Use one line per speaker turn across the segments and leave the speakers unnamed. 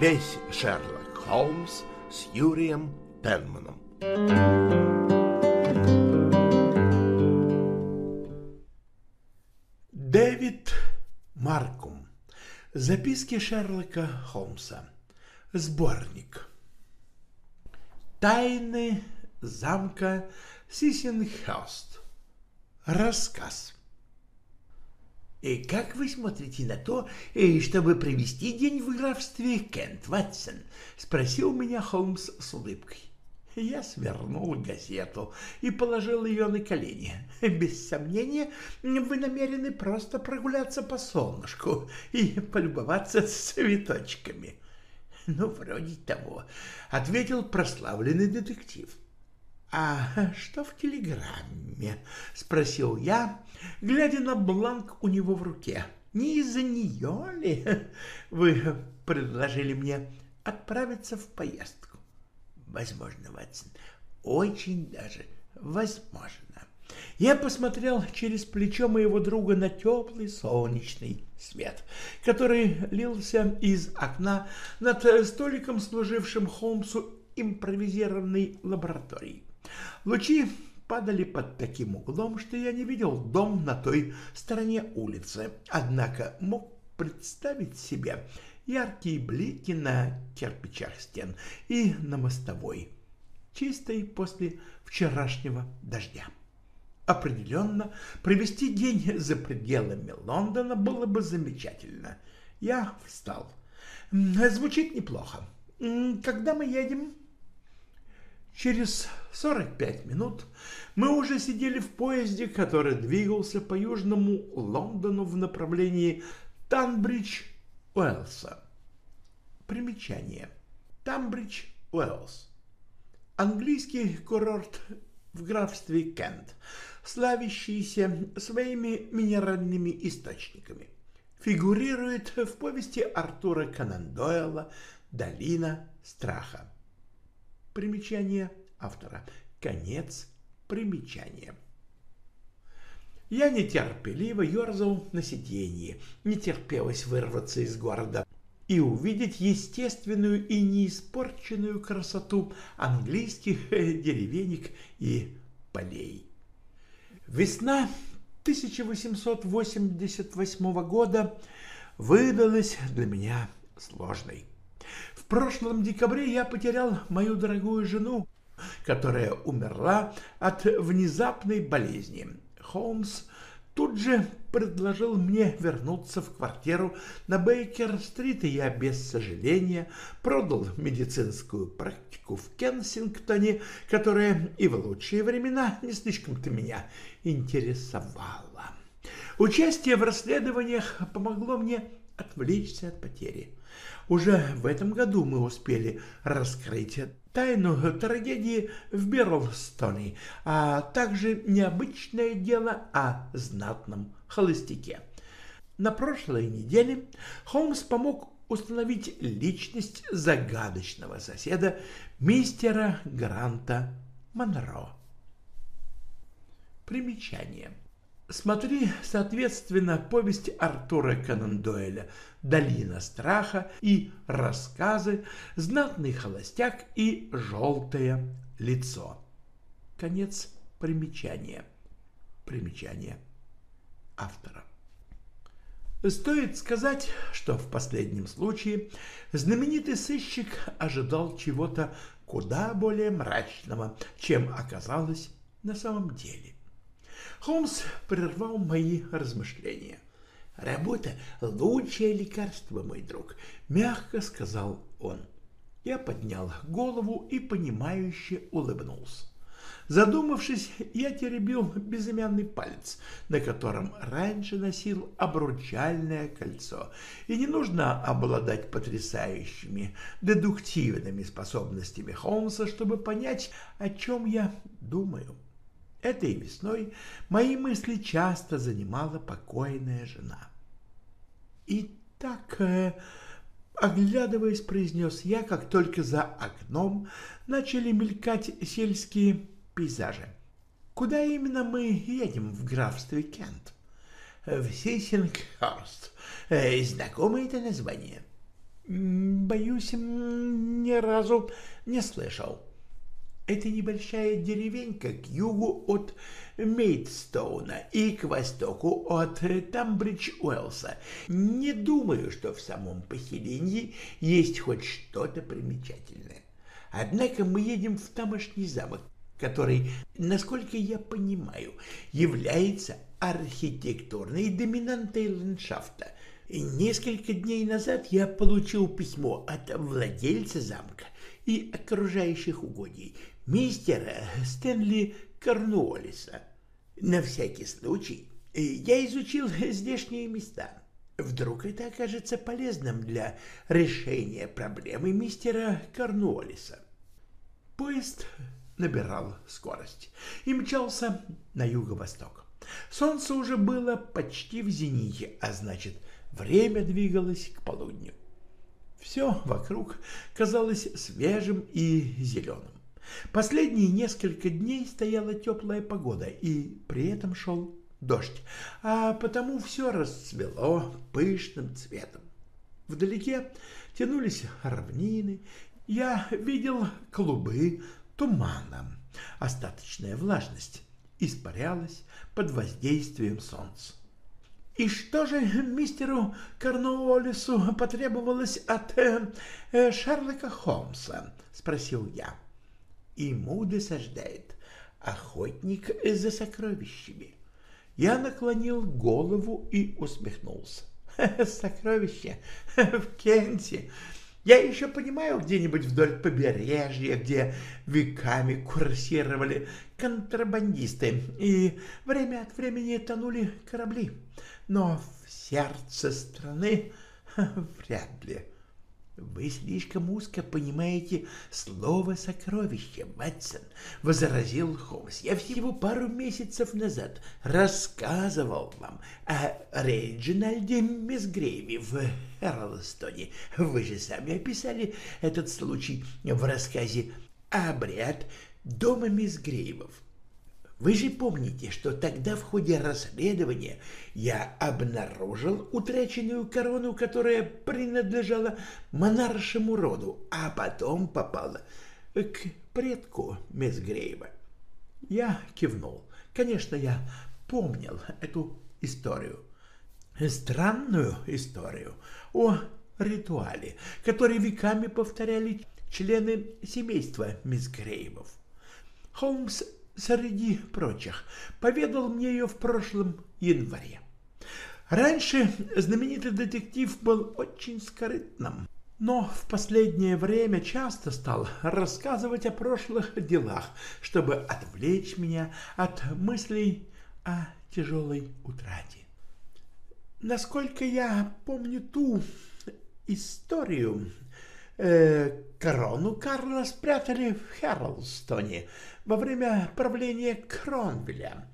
Весь Шерлок Холмс с Юрием Пенманом. Дэвид Маркум. Записки Шерлока Холмса. Сборник. Тайны замка Сисенхерст. Рассказ. И как вы смотрите на то, чтобы провести день в графстве Кент, Ватсон? Спросил меня Холмс с улыбкой. Я свернул газету и положил ее на колени. Без сомнения, вы намерены просто прогуляться по солнышку и полюбоваться цветочками. Ну, вроде того, ответил прославленный детектив. «А что в телеграмме?» — спросил я, глядя на бланк у него в руке. «Не из-за нее ли вы предложили мне отправиться в поездку?» «Возможно, Ватсон, очень даже возможно». Я посмотрел через плечо моего друга на теплый солнечный свет, который лился из окна над столиком, служившим Холмсу импровизированной лабораторией. Лучи падали под таким углом, что я не видел дом на той стороне улицы, однако мог представить себе яркие блики на кирпичах стен и на мостовой, чистой после вчерашнего дождя. Определенно, провести день за пределами Лондона было бы замечательно. Я встал. Звучит неплохо. Когда мы едем? Через 45 минут мы уже сидели в поезде, который двигался по южному Лондону в направлении Танбридж-Уэллса. Примечание. Танбридж-Уэллс. Английский курорт в графстве Кент, славящийся своими минеральными источниками. Фигурирует в повести Артура Конан Дойла «Долина страха». Примечание автора. Конец примечания. Я нетерпеливо ерзал на сиденье, не терпелось вырваться из города и увидеть естественную и неиспорченную красоту английских деревенек и полей. Весна 1888 года выдалась для меня сложной. Прошлом декабре я потерял мою дорогую жену, которая умерла от внезапной болезни. Холмс тут же предложил мне вернуться в квартиру на Бейкер-стрит, и я без сожаления продал медицинскую практику в Кенсингтоне, которая и в лучшие времена не слишком-то меня интересовала. Участие в расследованиях помогло мне отвлечься от потери. Уже в этом году мы успели раскрыть тайну трагедии в Берлстоне, а также необычное дело о знатном холостяке. На прошлой неделе Холмс помог установить личность загадочного соседа мистера Гранта Монро. Примечание. Смотри, соответственно, повесть Артура Конан Дойля «Долина страха» и рассказы «Знатный холостяк» и «Желтое лицо». Конец примечания. Примечание автора. Стоит сказать, что в последнем случае знаменитый сыщик ожидал чего-то куда более мрачного, чем оказалось на самом деле. Холмс прервал мои размышления. «Работа — лучшее лекарство, мой друг», — мягко сказал он. Я поднял голову и, понимающе улыбнулся. Задумавшись, я теребил безымянный палец, на котором раньше носил обручальное кольцо, и не нужно обладать потрясающими дедуктивными способностями Холмса, чтобы понять, о чем я думаю. Этой весной мои мысли часто занимала покойная жена. И так, э, оглядываясь, произнес я, как только за окном начали мелькать сельские пейзажи. Куда именно мы едем в графстве Кент? В Сисингхорст. Э, знакомое это название? Боюсь, ни разу не слышал. Это небольшая деревенька к югу от Мейдстоуна и к востоку от Тамбридж-Уэллса. Не думаю, что в самом поселении есть хоть что-то примечательное. Однако мы едем в тамошний замок, который, насколько я понимаю, является архитектурной доминантой ландшафта. Несколько дней назад я получил письмо от владельца замка и окружающих угодий, мистера Стэнли Корнуоллиса. На всякий случай я изучил здешние места. Вдруг это окажется полезным для решения проблемы мистера Корнуоллиса. Поезд набирал скорость и мчался на юго-восток. Солнце уже было почти в зените, а значит, время двигалось к полудню. Все вокруг казалось свежим и зеленым. Последние несколько дней стояла теплая погода, и при этом шел дождь, а потому все расцвело пышным цветом. Вдалеке тянулись равнины, я видел клубы тумана. Остаточная влажность испарялась под воздействием солнца. И что же мистеру Корнуоллису потребовалось от э, Шерлока Холмса? — спросил я. Ему досаждает охотник за сокровищами. Я наклонил голову и усмехнулся. Сокровища в Кенте. Я еще понимаю где-нибудь вдоль побережья, где веками курсировали контрабандисты, и время от времени тонули корабли. Но в сердце страны вряд ли. «Вы слишком узко понимаете слово «сокровище», Ватсон», — возразил Холмс. «Я всего пару месяцев назад рассказывал вам о Реджинальде Мисгрейве в Эрлстоне. Вы же сами описали этот случай в рассказе «Обряд дома Мисгрейвов». Вы же помните, что тогда в ходе расследования я обнаружил утраченную корону, которая принадлежала монаршему роду, а потом попала к предку Месгрейва. Я кивнул. Конечно, я помнил эту историю. Странную историю о ритуале, который веками повторяли члены семейства Мисгрейвов. Холмс среди прочих, поведал мне ее в прошлом январе. Раньше знаменитый детектив был очень скрытным, но в последнее время часто стал рассказывать о прошлых делах, чтобы отвлечь меня от мыслей о тяжелой утрате. Насколько я помню ту историю, э, корону Карла спрятали в Херлстоне во время правления Кронвеля.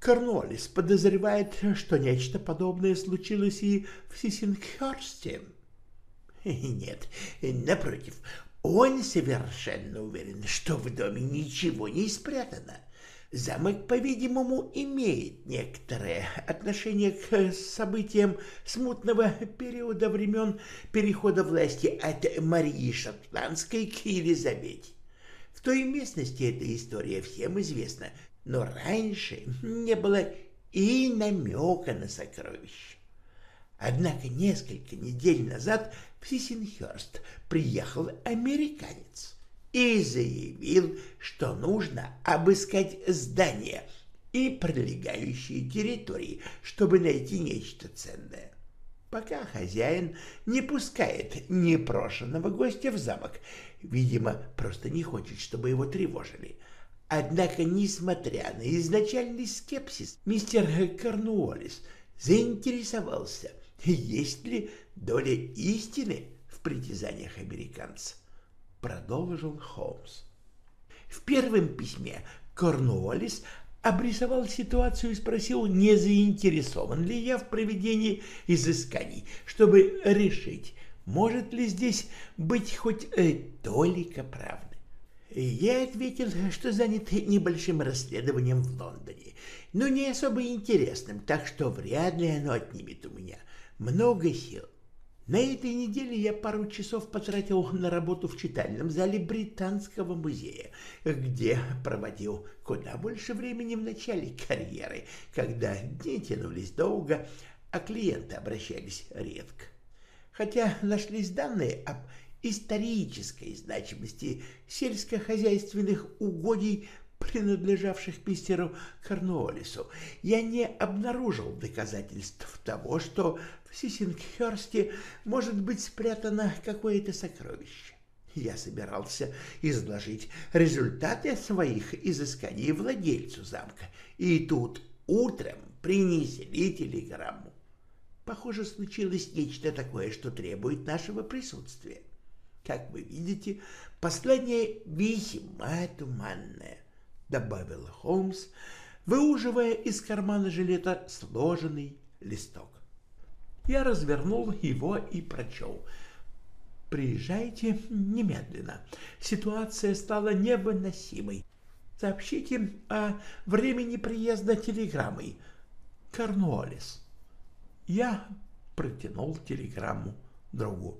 Корнуоллис подозревает, что нечто подобное случилось и в Сисингхерсте. Нет, напротив, он совершенно уверен, что в доме ничего не спрятано. Замок, по-видимому, имеет некоторое отношение к событиям смутного периода времен перехода власти от Марии Шотландской к Елизавете. В той местности эта история всем известна, но раньше не было и намека на сокровище. Однако несколько недель назад в Сисенхерст приехал американец и заявил, что нужно обыскать здание и прилегающие территории, чтобы найти нечто ценное. Пока хозяин не пускает непрошенного гостя в замок, видимо, просто не хочет, чтобы его тревожили. Однако, несмотря на изначальный скепсис, мистер Корнуоллис заинтересовался, есть ли доля истины в притязаниях американца продолжил Холмс. В первом письме Корнуоллис обрисовал ситуацию и спросил, не заинтересован ли я в проведении изысканий, чтобы решить, может ли здесь быть хоть э, толика правды. Я ответил, что занят небольшим расследованием в Лондоне, но не особо интересным, так что вряд ли оно отнимет у меня много сил. На этой неделе я пару часов потратил на работу в читальном зале Британского музея, где проводил куда больше времени в начале карьеры, когда дни тянулись долго, а клиенты обращались редко. Хотя нашлись данные об исторической значимости сельскохозяйственных угодий принадлежавших мистеру Корнуоллису, я не обнаружил доказательств того, что в Сисингхерсте может быть спрятано какое-то сокровище. Я собирался изложить результаты своих изысканий владельцу замка, и тут утром принесли телеграмму. Похоже, случилось нечто такое, что требует нашего присутствия. Как вы видите, послание весьма туманное добавил Холмс, выуживая из кармана жилета сложенный листок. Я развернул его и прочел. «Приезжайте немедленно. Ситуация стала невыносимой. Сообщите о времени приезда телеграммой. Корнуоллес». Я протянул телеграмму другу.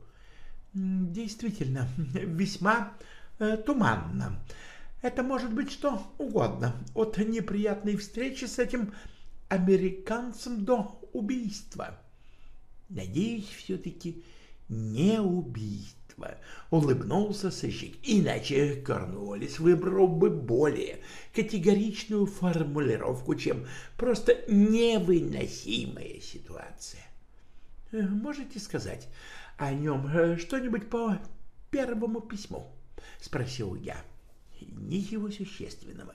«Действительно, весьма э, туманно. Это может быть что угодно, от неприятной встречи с этим американцем до убийства. Надеюсь, все-таки не убийство, улыбнулся сыщик, иначе Корнуоллис выбрал бы более категоричную формулировку, чем просто невыносимая ситуация. Э, можете сказать о нем э, что-нибудь по первому письму? — спросил я. — ничего существенного.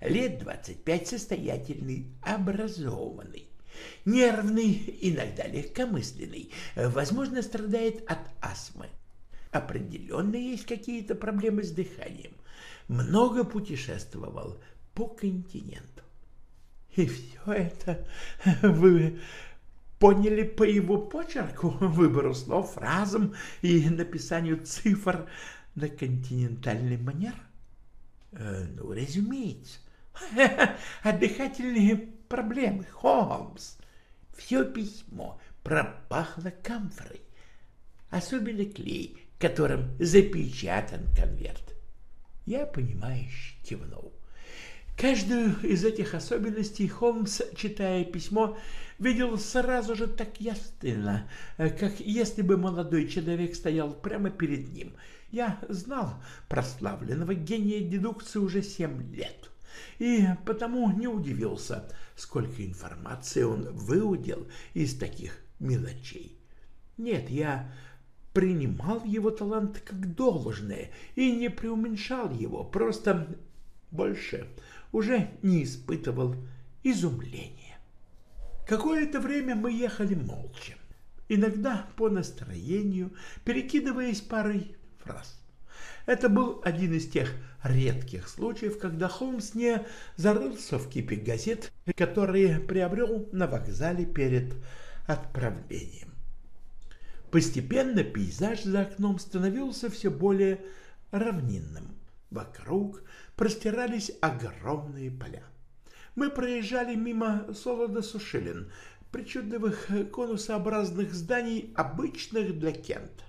Лет двадцать пять состоятельный, образованный, нервный, иногда легкомысленный, возможно, страдает от астмы. Определенно есть какие-то проблемы с дыханием. Много путешествовал по континенту. И все это вы поняли по его почерку, выбору слов, фразам и написанию цифр на континентальный манер? Э, ну, разумеется. Отдыхательные проблемы, Холмс. Все письмо пропахло камфорой. Особенно клей, которым запечатан конверт. Я, понимаешь, кивнул. Каждую из этих особенностей Холмс, читая письмо, видел сразу же так ясно, как если бы молодой человек стоял прямо перед ним — я знал прославленного гения дедукции уже семь лет, и потому не удивился, сколько информации он выудил из таких мелочей. Нет, я принимал его талант как должное и не преуменьшал его, просто больше уже не испытывал изумления. Какое-то время мы ехали молча, иногда по настроению, перекидываясь парой фраз. Это был один из тех редких случаев, когда Холмс не зарылся в кипе газет, которые приобрел на вокзале перед отправлением. Постепенно пейзаж за окном становился все более равнинным. Вокруг простирались огромные поля. Мы проезжали мимо солодосушилин, причудливых конусообразных зданий, обычных для Кента.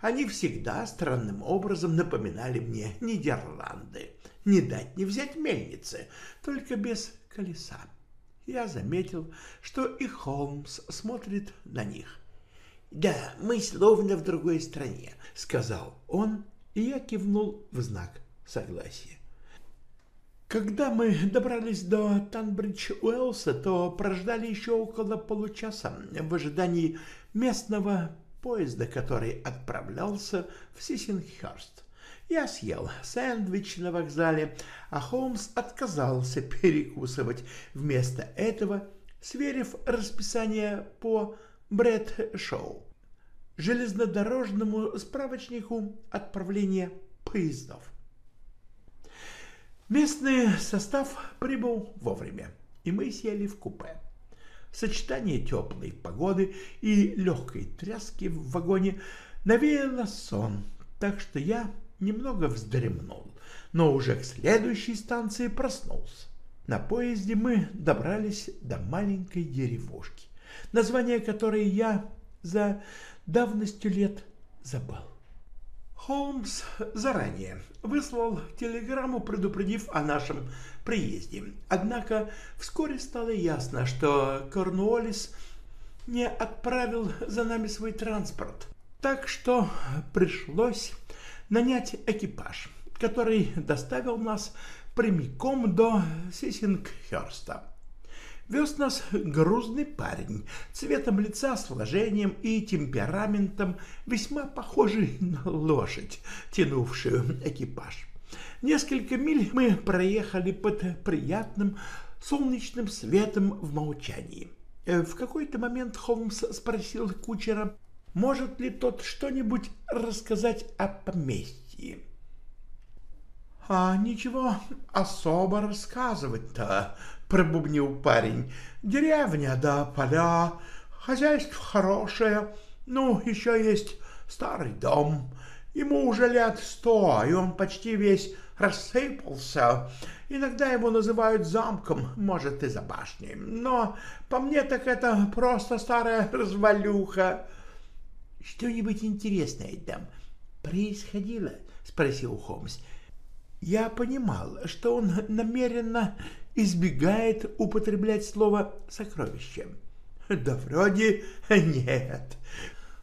Они всегда странным образом напоминали мне Нидерланды. Не дать не взять мельницы, только без колеса. Я заметил, что и Холмс смотрит на них. «Да, мы словно в другой стране», — сказал он, и я кивнул в знак согласия. Когда мы добрались до Танбридж-Уэллса, то прождали еще около получаса в ожидании местного поезда, который отправлялся в Сисинхерст. Я съел сэндвич на вокзале, а Холмс отказался перекусывать. Вместо этого, сверив расписание по Брэд-шоу, железнодорожному справочнику отправления поездов. Местный состав прибыл вовремя, и мы сели в купе. Сочетание теплой погоды и легкой тряски в вагоне навеяло сон, так что я немного вздремнул, но уже к следующей станции проснулся. На поезде мы добрались до маленькой деревушки, название которой я за давностью лет забыл. Холмс заранее выслал телеграмму, предупредив о нашем приезде. Однако вскоре стало ясно, что Корнуоллис не отправил за нами свой транспорт, так что пришлось нанять экипаж, который доставил нас прямиком до Сисингхерста. Вез нас грузный парень, цветом лица, сложением и темпераментом, весьма похожий на лошадь, тянувшую экипаж. Несколько миль мы проехали под приятным солнечным светом в молчании. Э, в какой-то момент Холмс спросил кучера, может ли тот что-нибудь рассказать о поместье. «А ничего особо рассказывать-то», — пробубнил парень. «Деревня да поля, хозяйство хорошее, ну, еще есть старый дом. Ему уже лет сто, и он почти весь рассыпался. Иногда его называют замком, может, и за башней. Но по мне так это просто старая развалюха. — Что-нибудь интересное там происходило? — спросил Холмс. Я понимал, что он намеренно избегает употреблять слово «сокровище». Да вроде нет.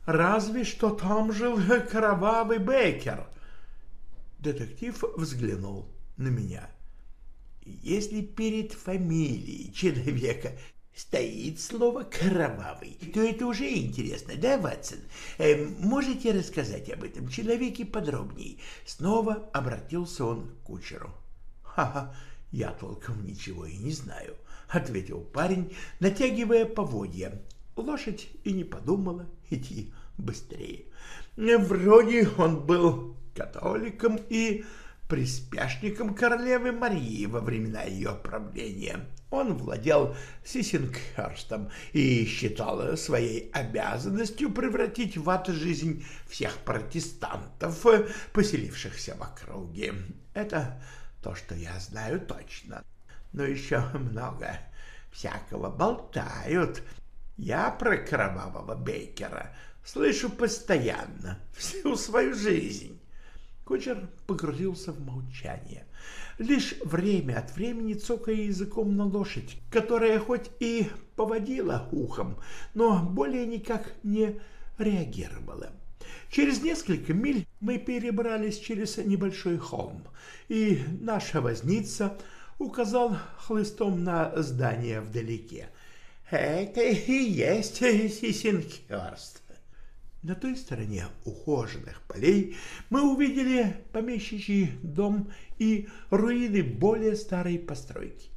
Разве что там жил кровавый Бейкер. Детектив взглянул на меня. Если перед фамилией человека стоит слово «кровавый», то это уже интересно, да, Ватсон? Э, можете рассказать об этом человеке подробнее? Снова обратился он к кучеру. «Ха-ха, я толком ничего и не знаю», — ответил парень, натягивая поводья. Лошадь и не подумала идти быстрее. Вроде он был католиком и приспешником королевы Марии во времена ее правления. Он владел Сисингхерстом и считал своей обязанностью превратить в ад жизнь всех протестантов, поселившихся в округе. Это то, что я знаю точно. Но еще много всякого болтают. Я про кровавого Бейкера слышу постоянно, всю свою жизнь. Кучер погрузился в молчание. Лишь время от времени цокая языком на лошадь, которая хоть и поводила ухом, но более никак не реагировала. Через несколько миль мы перебрались через небольшой холм, и наша возница указал хлыстом на здание вдалеке. «Это и есть Сисенхерст. На той стороне ухоженных полей мы увидели помещичий дом и руины более старой постройки.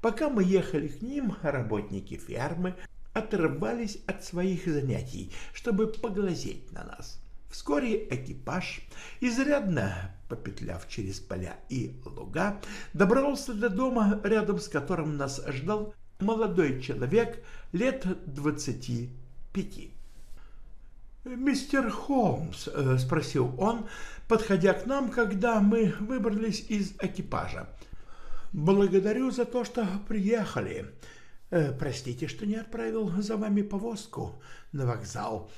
Пока мы ехали к ним, работники фермы отрывались от своих занятий, чтобы поглазеть на нас. Вскоре экипаж, изрядно попетляв через поля и луга, добрался до дома, рядом с которым нас ждал молодой человек лет двадцати пяти. «Мистер Холмс», э, — спросил он, подходя к нам, когда мы выбрались из экипажа. «Благодарю за то, что приехали. Э, простите, что не отправил за вами повозку на вокзал.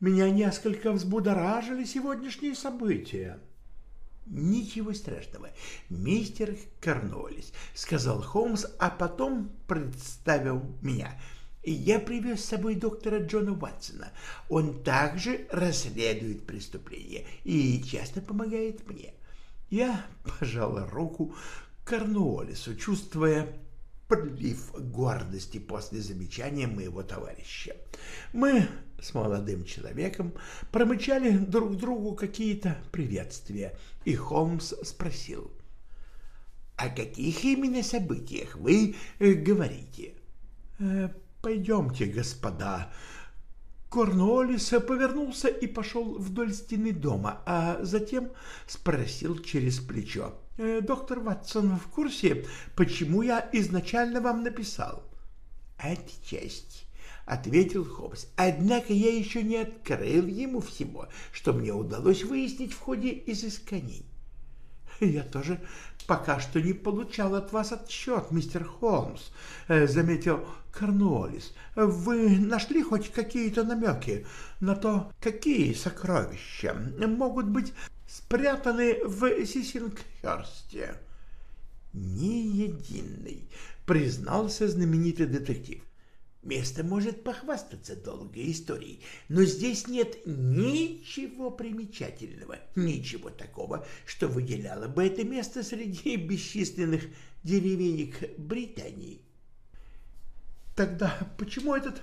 Меня несколько взбудоражили сегодняшние события». «Ничего страшного, мистер Корнолис», — сказал Холмс, а потом представил меня — я привез с собой доктора Джона Ватсона. Он также расследует преступления и часто помогает мне. Я пожала руку Корнуоллису, чувствуя прилив гордости после замечания моего товарища. Мы с молодым человеком промычали друг другу какие-то приветствия, и Холмс спросил, «О каких именно событиях вы э, говорите?» «Э, «Пойдемте, господа». Корнуоллис повернулся и пошел вдоль стены дома, а затем спросил через плечо. «Э, «Доктор Ватсон в курсе, почему я изначально вам написал?» «Отчасти», — ответил Хоббс. «Однако я еще не открыл ему всего, что мне удалось выяснить в ходе изысканий». Я тоже пока что не получал от вас отчет, мистер Холмс, э, заметил Корнуоллис. Вы нашли хоть какие-то намеки на то, какие сокровища могут быть спрятаны в Сисингхерсте? Ни единый, признался знаменитый детектив. Место может похвастаться долгой историей, но здесь нет ничего примечательного, ничего такого, что выделяло бы это место среди бесчисленных деревенек Британии. Тогда почему этот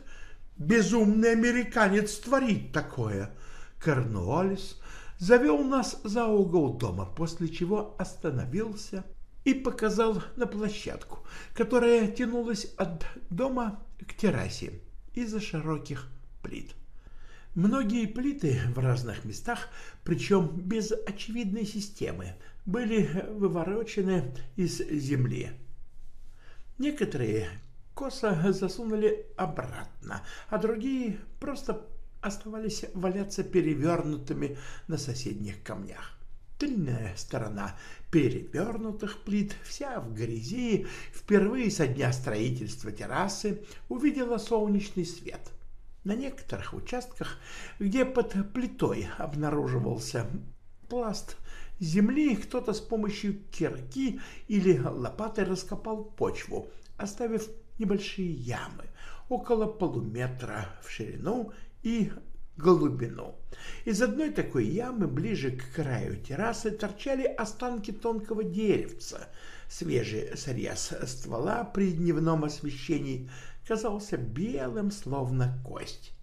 безумный американец творит такое? Корнуоллис завел нас за угол дома, после чего остановился и показал на площадку, которая тянулась от дома к террасе из-за широких плит. Многие плиты в разных местах, причем без очевидной системы, были выворочены из земли. Некоторые косо засунули обратно, а другие просто оставались валяться перевернутыми на соседних камнях. Тыльная сторона перевернутых плит, вся в грязи, впервые со дня строительства террасы увидела солнечный свет. На некоторых участках, где под плитой обнаруживался пласт земли, кто-то с помощью кирки или лопаты раскопал почву, оставив небольшие ямы около полуметра в ширину и глубину. Из одной такой ямы ближе к краю террасы торчали останки тонкого деревца. Свежий срез ствола при дневном освещении казался белым, словно кость.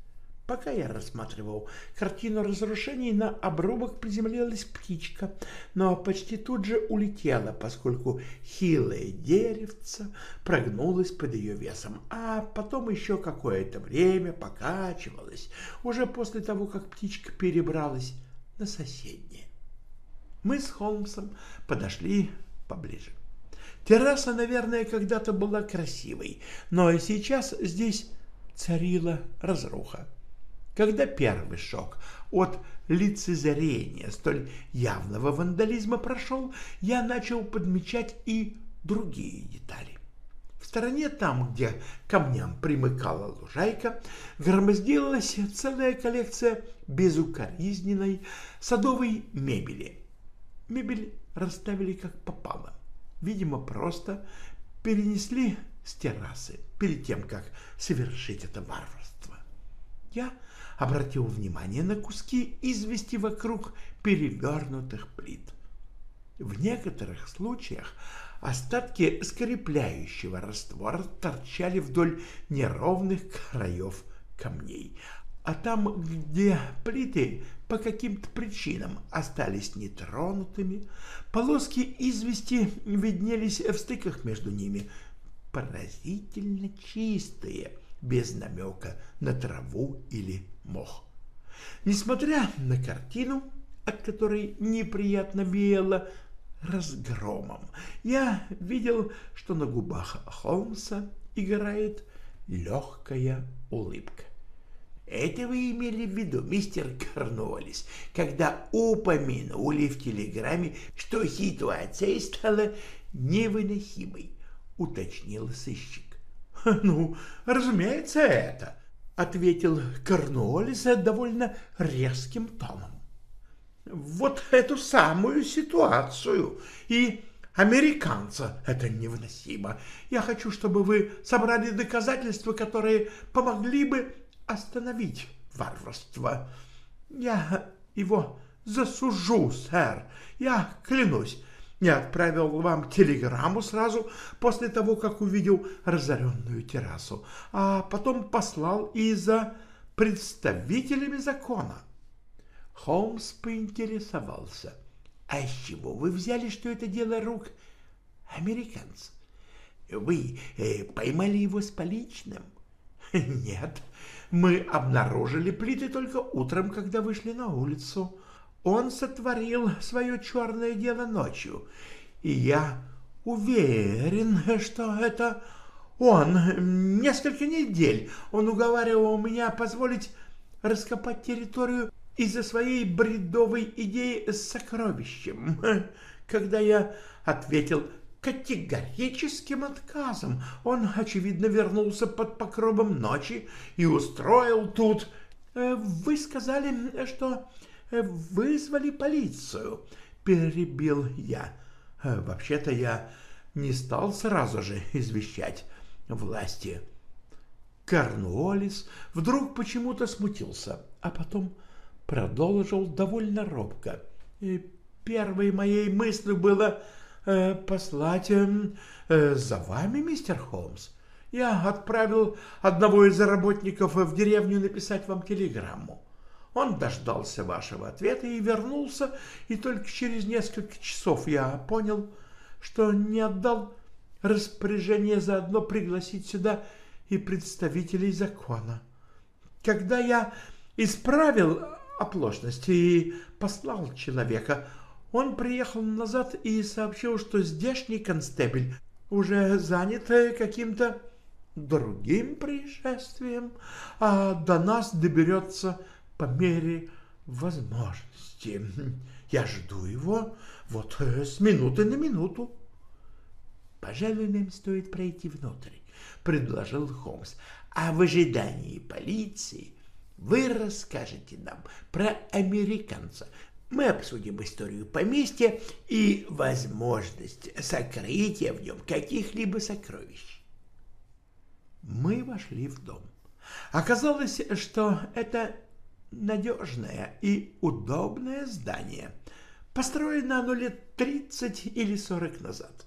Пока я рассматривал картину разрушений, на обрубок приземлилась птичка, но почти тут же улетела, поскольку хилое деревце прогнулось под ее весом, а потом еще какое-то время покачивалось, уже после того, как птичка перебралась на соседнее. Мы с Холмсом подошли поближе. Терраса, наверное, когда-то была красивой, но сейчас здесь царила разруха. Когда первый шок от лицезрения столь явного вандализма прошел, я начал подмечать и другие детали. В стороне, там, где камням примыкала лужайка, громоздилась целая коллекция безукоризненной садовой мебели. Мебель расставили как попало. Видимо, просто перенесли с террасы перед тем, как совершить это варварство. Я обратил внимание на куски извести вокруг перевернутых плит. В некоторых случаях остатки скрепляющего раствора торчали вдоль неровных краев камней, а там, где плиты по каким-то причинам остались нетронутыми, полоски извести виднелись в стыках между ними, поразительно чистые, без намека на траву или мох. Несмотря на картину, от которой неприятно веяло разгромом, я видел, что на губах Холмса играет легкая улыбка. Это вы имели в виду, мистер Корнуоллис, когда упомянули в телеграмме, что ситуация стала невыносимой, уточнил сыщик. Ну, разумеется, это, — ответил Корнуоллис довольно резким тоном. «Вот эту самую ситуацию и американца это невыносимо. Я хочу, чтобы вы собрали доказательства, которые помогли бы остановить варварство. Я его засужу, сэр, я клянусь не отправил вам телеграмму сразу после того, как увидел разоренную террасу, а потом послал и за представителями закона. Холмс поинтересовался, а с чего вы взяли, что это дело рук американца? Вы э, поймали его с поличным? Нет, мы обнаружили плиты только утром, когда вышли на улицу. Он сотворил свое черное дело ночью, и я уверен, что это он. Несколько недель он уговаривал меня позволить раскопать территорию из-за своей бредовой идеи с сокровищем. когда я ответил категорическим отказом. Он, очевидно, вернулся под покровом ночи и устроил тут... Э, вы сказали, что вызвали полицию, перебил я. Э, вообще-то я не стал сразу же извещать власти. Корнуолис вдруг почему-то смутился, а потом продолжил довольно робко. И первой моей мыслью было э, послать э, э, за вами, мистер Холмс. Я отправил одного из работников в деревню написать вам телеграмму. Он дождался вашего ответа и вернулся, и только через несколько часов я понял, что не отдал распоряжение заодно пригласить сюда и представителей закона. Когда я исправил оплошность и послал человека, он приехал назад и сообщил, что здешний констебель уже занят каким-то другим происшествием, а до нас доберется по мере возможности. Я жду его вот с минуты на минуту. Пожалуй, нам стоит пройти внутрь, предложил Холмс. А в ожидании полиции вы расскажете нам про американца, мы обсудим историю поместья и возможность сокрытия в нем каких-либо сокровищ. Мы вошли в дом. Оказалось, что это надежное и удобное здание. Построено оно лет 30 или 40 назад.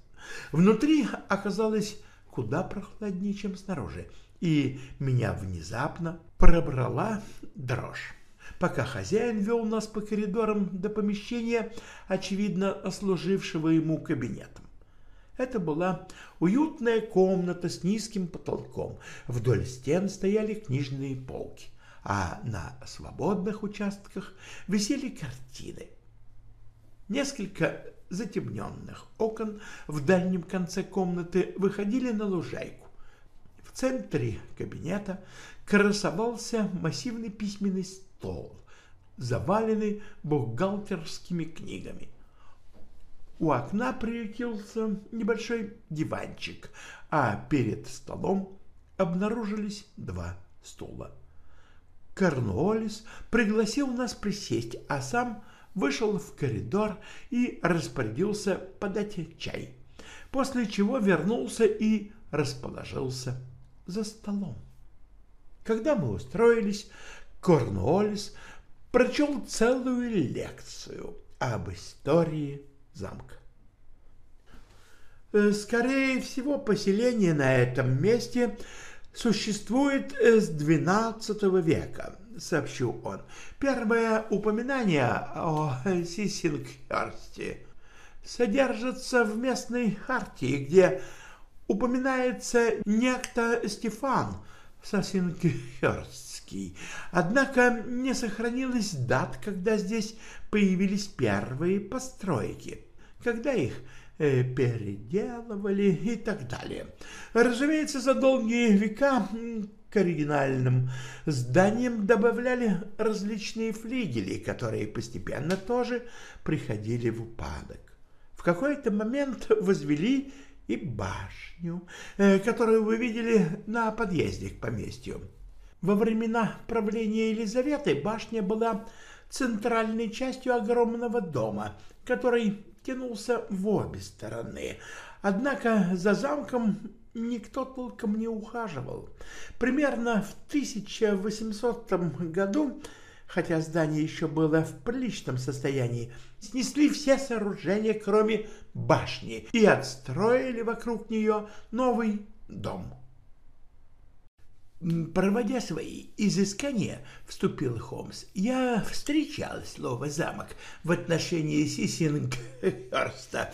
Внутри оказалось куда прохладнее, чем снаружи, и меня внезапно пробрала дрожь пока хозяин вел нас по коридорам до помещения, очевидно, служившего ему кабинетом. Это была уютная комната с низким потолком. Вдоль стен стояли книжные полки, а на свободных участках висели картины. Несколько затемненных окон в дальнем конце комнаты выходили на лужайку. В центре кабинета красовался массивный письменный стол, заваленный бухгалтерскими книгами. У окна приютился небольшой диванчик, а перед столом обнаружились два стула. Корнуоллис пригласил нас присесть, а сам вышел в коридор и распорядился подать чай, после чего вернулся и расположился за столом. Когда мы устроились, Корнуоллис прочел целую лекцию об истории замка. Э, скорее всего, поселение на этом месте существует с XII века, сообщил он. Первое упоминание о Сисингхерсте содержится в местной хартии, где упоминается некто Стефан Сисингхерст Римский. Однако не сохранилось дат, когда здесь появились первые постройки, когда их переделывали и так далее. Разумеется, за долгие века к оригинальным зданиям добавляли различные флигели, которые постепенно тоже приходили в упадок. В какой-то момент возвели и башню, э, которую вы видели на подъезде к поместью. Во времена правления Елизаветы башня была центральной частью огромного дома, который тянулся в обе стороны. Однако за замком никто толком не ухаживал. Примерно в 1800 году, хотя здание еще было в приличном состоянии, снесли все сооружения, кроме башни, и отстроили вокруг нее новый дом. Проводя свои изыскания, вступил Холмс, я встречал слово «замок» в отношении Сисингхерста.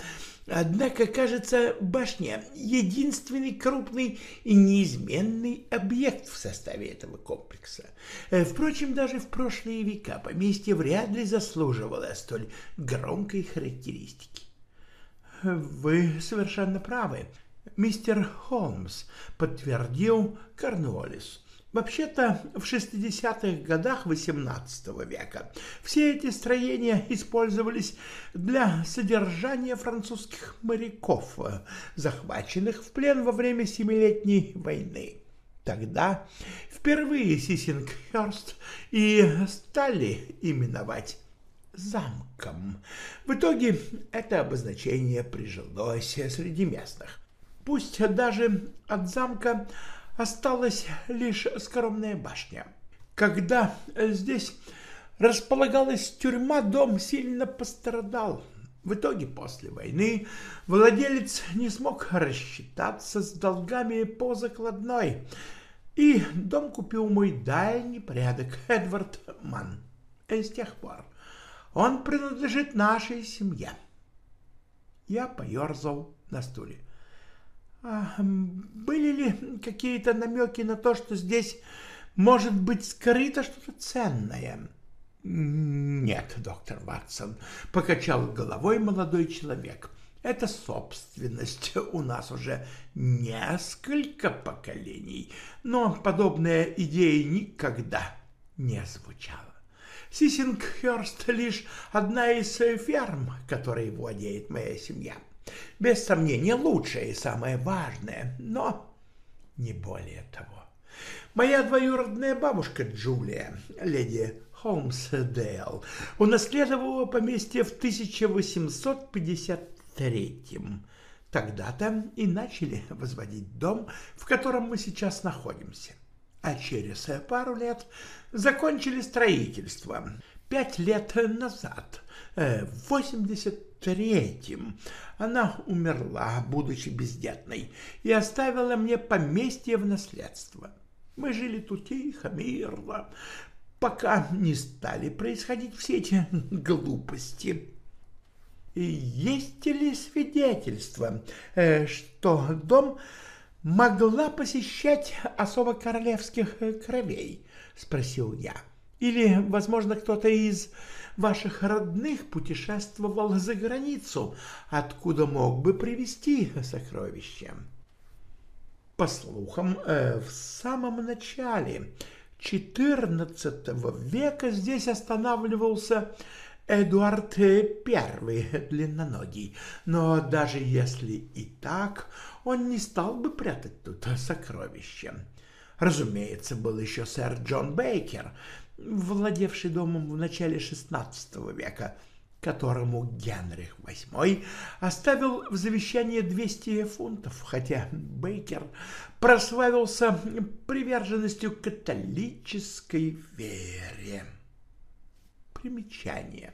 Однако, кажется, башня — единственный крупный и неизменный объект в составе этого комплекса. Впрочем, даже в прошлые века поместье вряд ли заслуживало столь громкой характеристики. «Вы совершенно правы», мистер Холмс, подтвердил Корнуоллис. Вообще-то в 60-х годах XVIII века все эти строения использовались для содержания французских моряков, захваченных в плен во время Семилетней войны. Тогда впервые Сисингхерст и стали именовать замком. В итоге это обозначение прижилось среди местных. Пусть даже от замка осталась лишь скромная башня. Когда здесь располагалась тюрьма, дом сильно пострадал. В итоге после войны владелец не смог рассчитаться с долгами по закладной, и дом купил мой дальний предок Эдвард Ман. И с тех пор он принадлежит нашей семье. Я поерзал на стуле. А были ли какие-то намеки на то, что здесь может быть скрыто что-то ценное? Нет, доктор Ватсон, покачал головой молодой человек. Это собственность у нас уже несколько поколений, но подобная идея никогда не звучала. Сисингхерст лишь одна из ферм, которой владеет моя семья. Без сомнения, лучшее и самое важное, но не более того. Моя двоюродная бабушка Джулия, леди Холмсдейл, унаследовала поместье в 1853-м. Тогда-то и начали возводить дом, в котором мы сейчас находимся. А через пару лет закончили строительство. Пять лет назад, э, в 83-м, она умерла, будучи бездетной, и оставила мне поместье в наследство. Мы жили тут тихо, мирно, пока не стали происходить все эти глупости. Есть ли свидетельство, э, что дом могла посещать особо королевских кровей? — спросил я. — Или, возможно, кто-то из ваших родных путешествовал за границу, откуда мог бы привезти сокровища? По слухам, э, в самом начале XIV века здесь останавливался Эдуард I длинноногий, но даже если и так, он не стал бы прятать тут сокровища. Разумеется, был еще сэр Джон Бейкер, владевший домом в начале XVI века, которому Генрих VIII оставил в завещание 200 фунтов, хотя Бейкер прославился приверженностью католической вере. Примечание.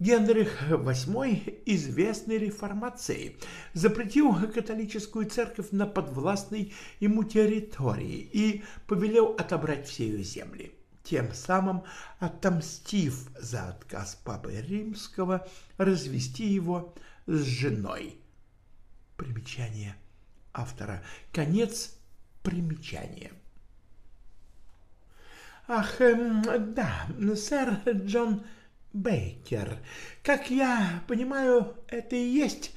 Генрих VIII, известной реформацией, запретил католическую церковь на подвластной ему территории и повелел отобрать все ее земли, тем самым отомстив за отказ Папы Римского развести его с женой. Примечание автора. Конец примечания. Ах, эм, да, сэр Джон Бейкер. Как я понимаю, это и есть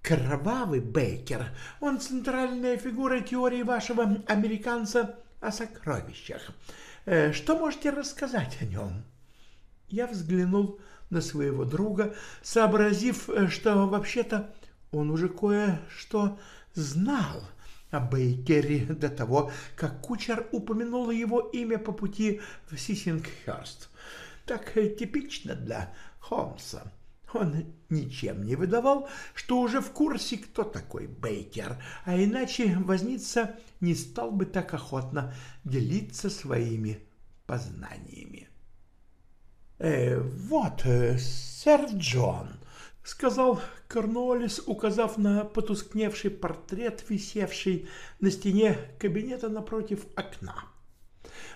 кровавый Бейкер. Он центральная фигура теории вашего американца о сокровищах. Э, что можете рассказать о нем? Я взглянул на своего друга, сообразив, что вообще-то он уже кое-что знал о Бейкере до того, как кучер упомянул его имя по пути в Сисингхерст так типично для Холмса. Он ничем не выдавал, что уже в курсе, кто такой Бейкер, а иначе возница не стал бы так охотно делиться своими познаниями. «Э, «Вот, э, сэр Джон», — сказал Корнуоллис, указав на потускневший портрет, висевший на стене кабинета напротив окна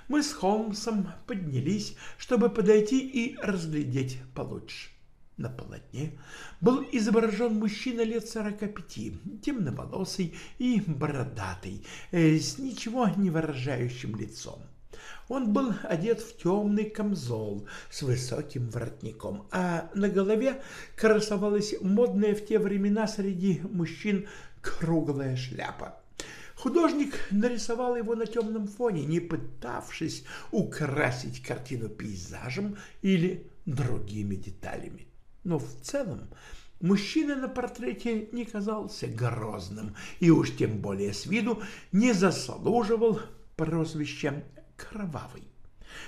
мы с Холмсом поднялись, чтобы подойти и разглядеть получше. На полотне был изображен мужчина лет сорока пяти, темноволосый и бородатый, э, с ничего не выражающим лицом. Он был одет в темный камзол с высоким воротником, а на голове красовалась модная в те времена среди мужчин круглая шляпа. Художник нарисовал его на темном фоне, не пытавшись украсить картину пейзажем или другими деталями. Но в целом мужчина на портрете не казался грозным и уж тем более с виду не заслуживал прозвища «кровавый».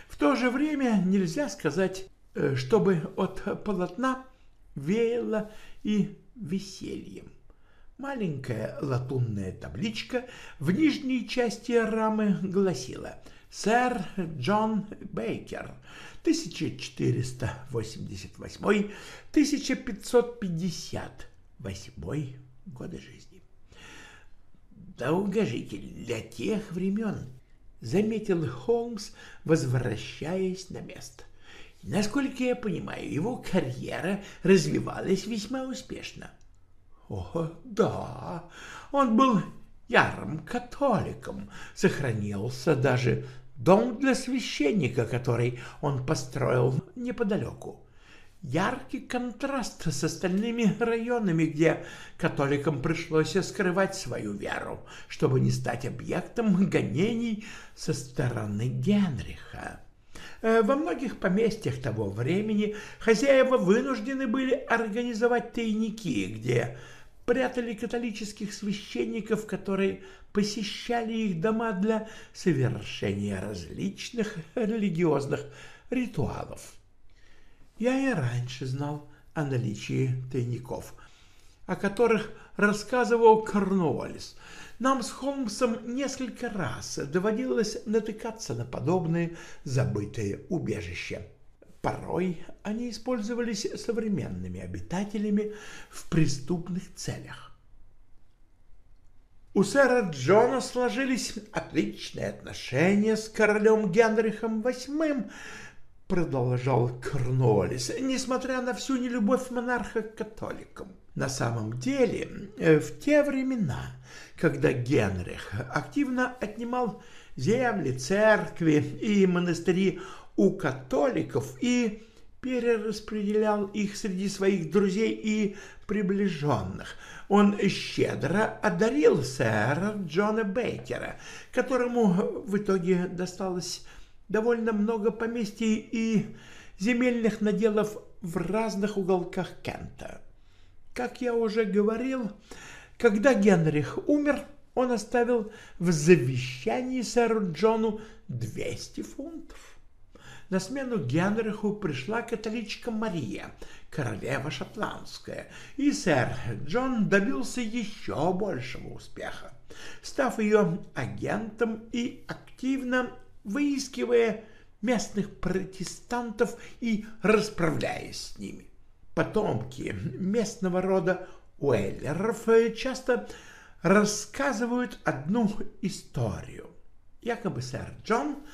В то же время нельзя сказать, э, чтобы от полотна веяло и весельем. Маленькая латунная табличка в нижней части рамы гласила «Сэр Джон Бейкер, 1488-1558 годы жизни». Долгожитель для тех времен, заметил Холмс, возвращаясь на место. Насколько я понимаю, его карьера развивалась весьма успешно. О, да, он был ярым католиком, сохранился даже дом для священника, который он построил неподалеку. Яркий контраст с остальными районами, где католикам пришлось скрывать свою веру, чтобы не стать объектом гонений со стороны Генриха. Э, во многих поместьях того времени хозяева вынуждены были организовать тайники, где прятали католических священников, которые посещали их дома для совершения различных религиозных ритуалов. Я и раньше знал о наличии тайников, о которых рассказывал Корнуоллис. Нам с Холмсом несколько раз доводилось натыкаться на подобные забытые убежища. Порой они использовались современными обитателями в преступных целях. У сэра Джона сложились отличные отношения с королем Генрихом VIII, продолжал Корнуоллис, несмотря на всю нелюбовь монарха к католикам. На самом деле, э, в те времена, когда Генрих активно отнимал земли, церкви и монастыри у католиков и перераспределял их среди своих друзей и приближенных. Он щедро одарил сэра Джона Бейкера, которому в итоге досталось довольно много поместий и земельных наделов в разных уголках Кента. Как я уже говорил, когда Генрих умер, он оставил в завещании сэру Джону 200 фунтов. На смену Генриху пришла католичка Мария, королева шотландская, и сэр Джон добился еще большего успеха, став ее агентом и активно выискивая местных протестантов и расправляясь с ними. Потомки местного рода Уэллеров часто рассказывают одну историю. Якобы сэр Джон –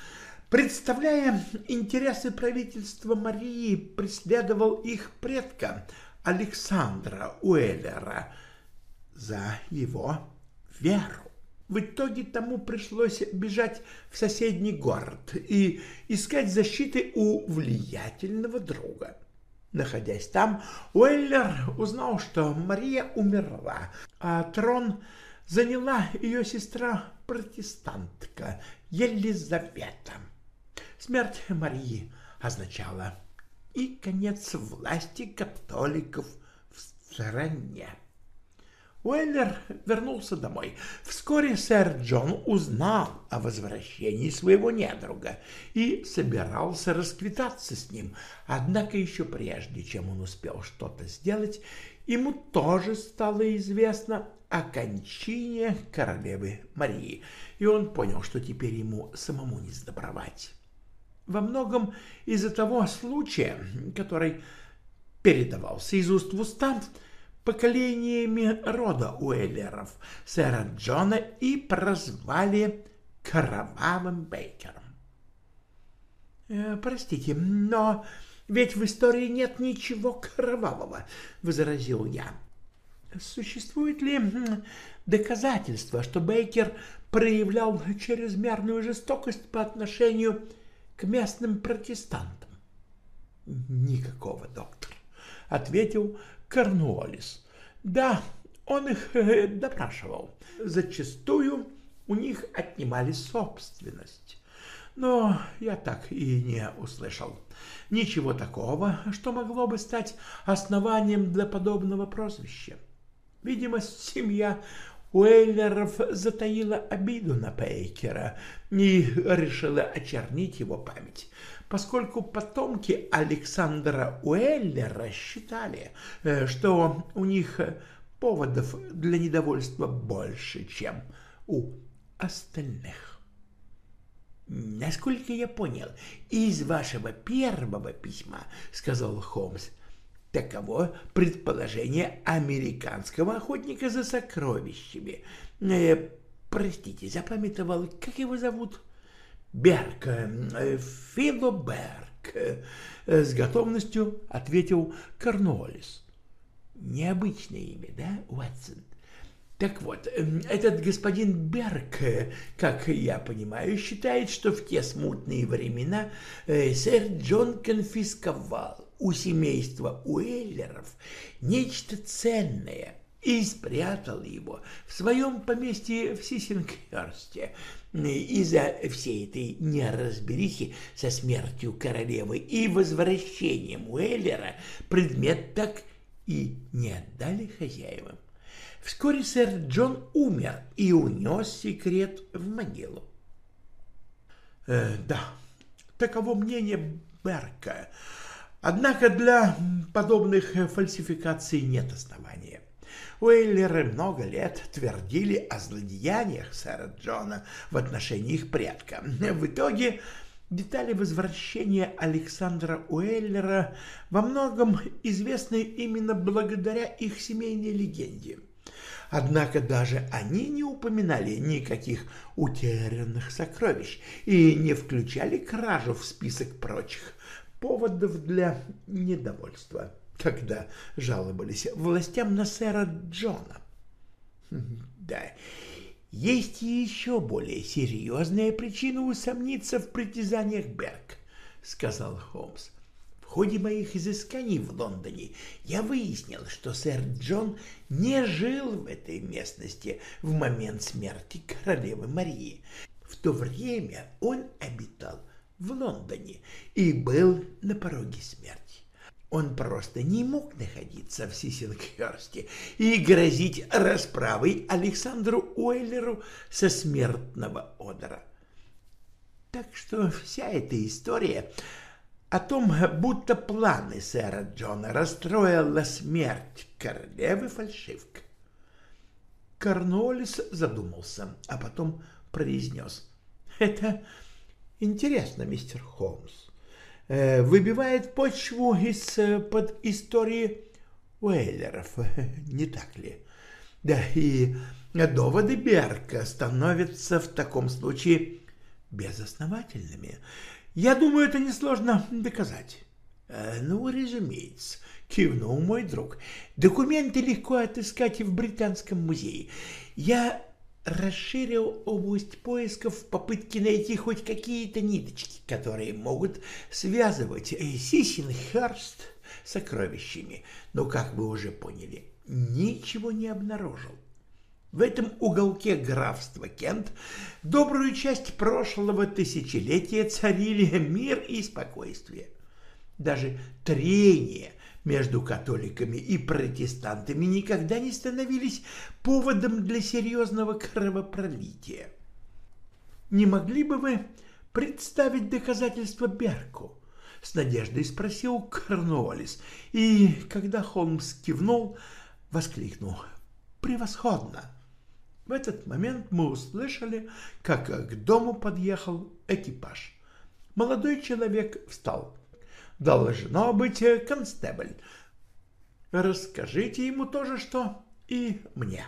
Представляя интересы правительства Марии, преследовал их предка Александра Уэллера за его веру. В итоге тому пришлось бежать в соседний город и искать защиты у влиятельного друга. Находясь там, Уэллер узнал, что Мария умерла, а трон заняла ее сестра-протестантка Елизавета. Смерть Марии означала и конец власти католиков в стране. Уэллер вернулся домой. Вскоре сэр Джон узнал о возвращении своего недруга и собирался расквитаться с ним. Однако еще прежде, чем он успел что-то сделать, ему тоже стало известно о кончине королевы Марии, и он понял, что теперь ему самому не сдобровать во многом из-за того случая, который передавался из уст в уста поколениями рода Уэллеров, сэра Джона и прозвали Кровавым Бейкером. «Э, «Простите, но ведь в истории нет ничего кровавого», — возразил я. «Существует ли доказательство, что Бейкер проявлял чрезмерную жестокость по отношению к к местным протестантам. Никакого, доктор, ответил Корнуоллис. Да, он их э, допрашивал. Зачастую у них отнимали собственность. Но я так и не услышал ничего такого, что могло бы стать основанием для подобного прозвища. Видимо, семья Уэйлеров затаила обиду на Пейкера и решила очернить его память, поскольку потомки Александра Уэллера считали, э, что у них поводов для недовольства больше, чем у остальных. «Насколько я понял, из вашего первого письма, — сказал Холмс, — таково предположение американского охотника за сокровищами. Э, простите, запамятовал, как его зовут?» «Берг, э, Фило Берг», э, — с готовностью ответил Корнуоллис. «Необычное имя, да, Уотсон?» Так вот, эм, этот господин Берг, э, как я понимаю, считает, что в те смутные времена э, сэр Джон конфисковал у семейства Уэллеров нечто ценное и спрятал его в своем поместье в Сисингхерсте. Из-за всей этой неразберихи со смертью королевы и возвращением Уэллера предмет так и не отдали хозяевам. Вскоре сэр Джон умер и унес секрет в могилу. Э, да, таково мнение Берка. Однако для подобных фальсификаций нет основания. Уэйлеры много лет твердили о злодеяниях сэра Джона в отношении их предка. В итоге детали возвращения Александра Уэллера во многом известны именно благодаря их семейной легенде – Однако даже они не упоминали никаких утерянных сокровищ и не включали кражу в список прочих поводов для недовольства, когда жаловались властям на сэра Джона. Да, есть еще более серьезная причина усомниться в притязаниях Берг, сказал Холмс ходе моих изысканий в Лондоне я выяснил, что сэр Джон не жил в этой местности в момент смерти королевы Марии. В то время он обитал в Лондоне и был на пороге смерти. Он просто не мог находиться в Сисингхерсте и грозить расправой Александру Уэллеру со смертного одра. Так что вся эта история о том, будто планы сэра Джона расстроила смерть королевы фальшивка. Корнуоллис задумался, а потом произнес. «Это интересно, мистер Холмс. Э, выбивает почву из-под истории Уэйлеров, не так ли? Да и доводы Берка становятся в таком случае безосновательными. Я думаю, это несложно доказать. Э, ну, разумеется, кивнул мой друг. Документы легко отыскать и в Британском музее. Я расширил область поисков в попытке найти хоть какие-то ниточки, которые могут связывать Сисинхерст с сокровищами. Но, как вы уже поняли, ничего не обнаружил. В этом уголке графства Кент добрую часть прошлого тысячелетия царили мир и спокойствие. Даже трения между католиками и протестантами никогда не становились поводом для серьезного кровопролития. Не могли бы вы представить доказательства Берку? С надеждой спросил Корнуоллис, и, когда Холмс кивнул, воскликнул «Превосходно!» В этот момент мы услышали, как к дому подъехал экипаж. Молодой человек встал. Должно быть констебль. Расскажите ему тоже, что и мне.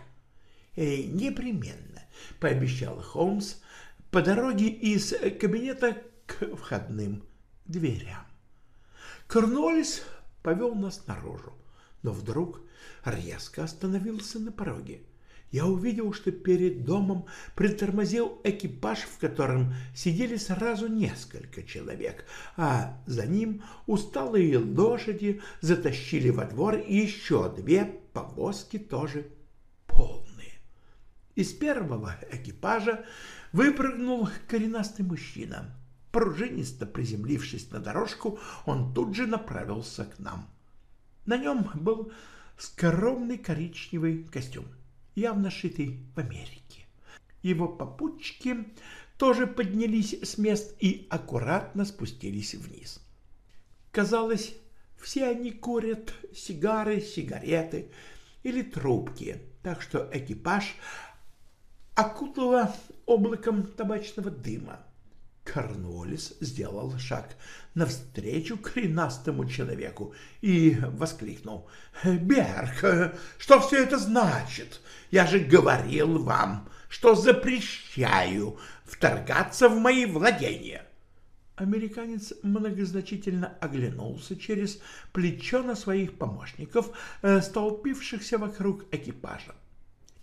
И непременно, пообещал Холмс по дороге из кабинета к входным дверям. Корнуоллис повел нас наружу, но вдруг резко остановился на пороге я увидел, что перед домом притормозил экипаж, в котором сидели сразу несколько человек, а за ним усталые лошади затащили во двор еще две повозки тоже полные. Из первого экипажа выпрыгнул коренастый мужчина. Пружинисто приземлившись на дорожку, он тут же направился к нам. На нем был скромный коричневый костюм, явно шитый в Америке. Его попутчики тоже поднялись с мест и аккуратно спустились вниз. Казалось, все они курят сигары, сигареты или трубки, так что экипаж окутало облаком табачного дыма. Корнуоллис сделал шаг навстречу коренастому человеку и воскликнул. «Берг, что все это значит? Я же говорил вам, что запрещаю вторгаться в мои владения!» Американец многозначительно оглянулся через плечо на своих помощников, э, столпившихся вокруг экипажа.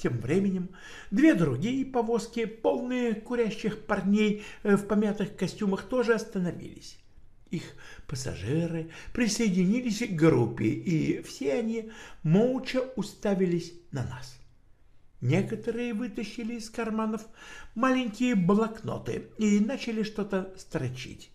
Тем временем две другие повозки, полные курящих парней э, в помятых костюмах, тоже остановились. Их пассажиры присоединились к группе, и все они молча уставились на нас. Некоторые вытащили из карманов маленькие блокноты и начали что-то строчить.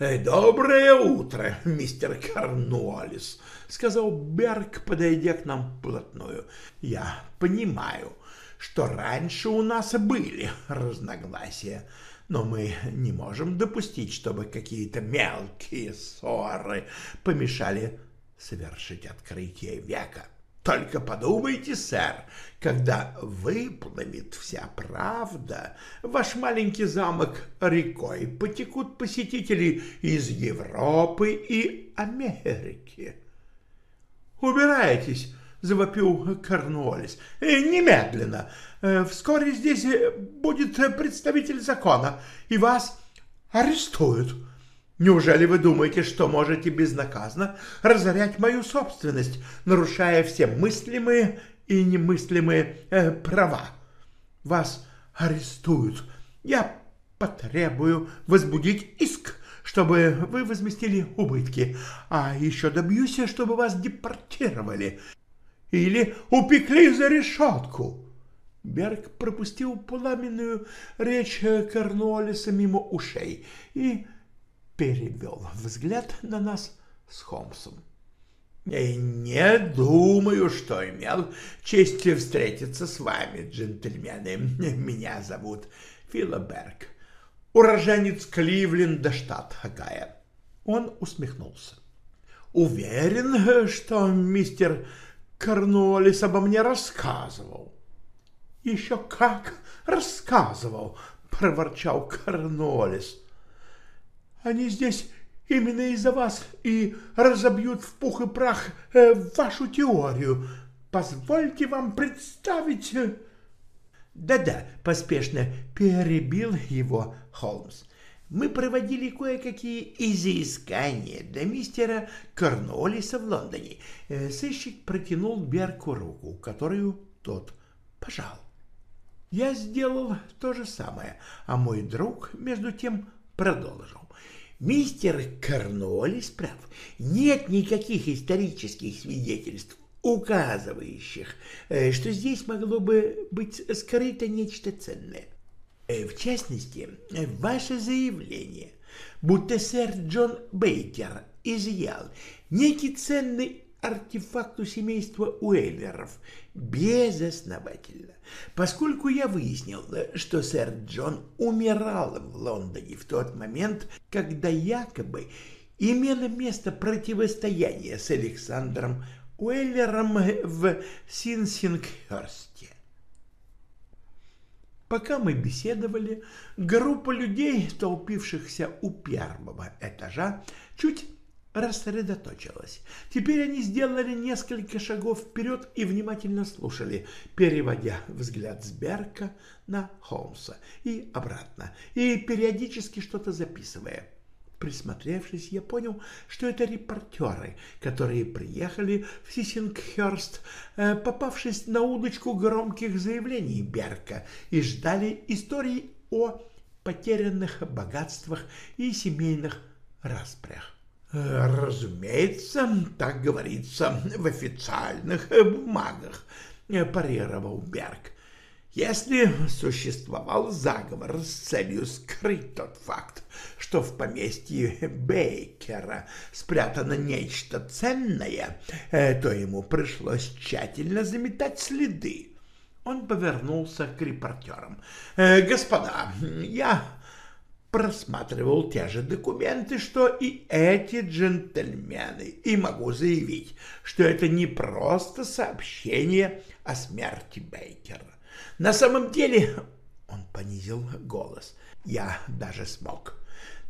«Э, «Доброе утро, мистер Корнуоллис», — сказал Берг, подойдя к нам вплотную. «Я понимаю, что раньше у нас были разногласия, но мы не можем допустить, чтобы какие-то мелкие ссоры помешали совершить открытие века». Только подумайте, сэр, когда выплывет вся правда, ваш маленький замок рекой потекут посетители из Европы и Америки. «Убирайтесь!» — завопил Корнуоллес. «Немедленно! Вскоре здесь будет представитель закона, и вас арестуют!» Неужели вы думаете, что можете безнаказанно разорять мою собственность, нарушая все мыслимые и немыслимые э, права? Вас арестуют. Я потребую возбудить иск, чтобы вы возместили убытки, а еще добьюсь, чтобы вас депортировали или упекли за решетку. Берг пропустил пламенную речь Корнуоллеса мимо ушей и перевел взгляд на нас с Холмсом. «Не думаю, что имел честь встретиться с вами, джентльмены. Меня зовут Филоберг, уроженец Кливленда, штат Хагая». Он усмехнулся. «Уверен, что мистер Корнуоллис обо мне рассказывал». «Еще как рассказывал!» — проворчал Корнуоллис. Они здесь именно из-за вас и разобьют в пух и прах э, вашу теорию. Позвольте вам представить...» э, «Да-да», — поспешно перебил его Холмс. «Мы проводили кое-какие изыскания для мистера Корнолиса в Лондоне». Э, сыщик протянул Берку руку, которую тот пожал. Я сделал то же самое, а мой друг, между тем, продолжил. Мистер Корнуоллис прав. Нет никаких исторических свидетельств, указывающих, э, что здесь могло бы быть скрыто нечто ценное. Э, в частности, ваше заявление, будто сэр Джон Бейкер изъял некий ценный артефакту семейства Уэллеров безосновательно, поскольку я выяснил, что сэр Джон умирал в Лондоне в тот момент, когда якобы имело место противостояние с Александром Уэллером в Сисингхерсте. Пока мы беседовали, группа людей, толпившихся у первого этажа, чуть рассредоточилась. Теперь они сделали несколько шагов вперед и внимательно слушали, переводя взгляд с Берка на Холмса и обратно, и периодически что-то записывая. Присмотревшись, я понял, что это репортеры, которые приехали в Сисингхерст, э, попавшись на удочку громких заявлений Берка, и ждали историй о потерянных богатствах и семейных распрях. «Разумеется, так говорится в официальных бумагах», — парировал Берг. Если существовал заговор с целью скрыть тот факт, что в поместье Бейкера спрятано нечто ценное, э, то ему пришлось тщательно заметать следы. Он повернулся к репортерам. «Э, «Господа, я просматривал те же документы, что и эти джентльмены, и могу заявить, что это не просто сообщение о смерти Бейкера. На самом деле, он понизил голос, я даже смог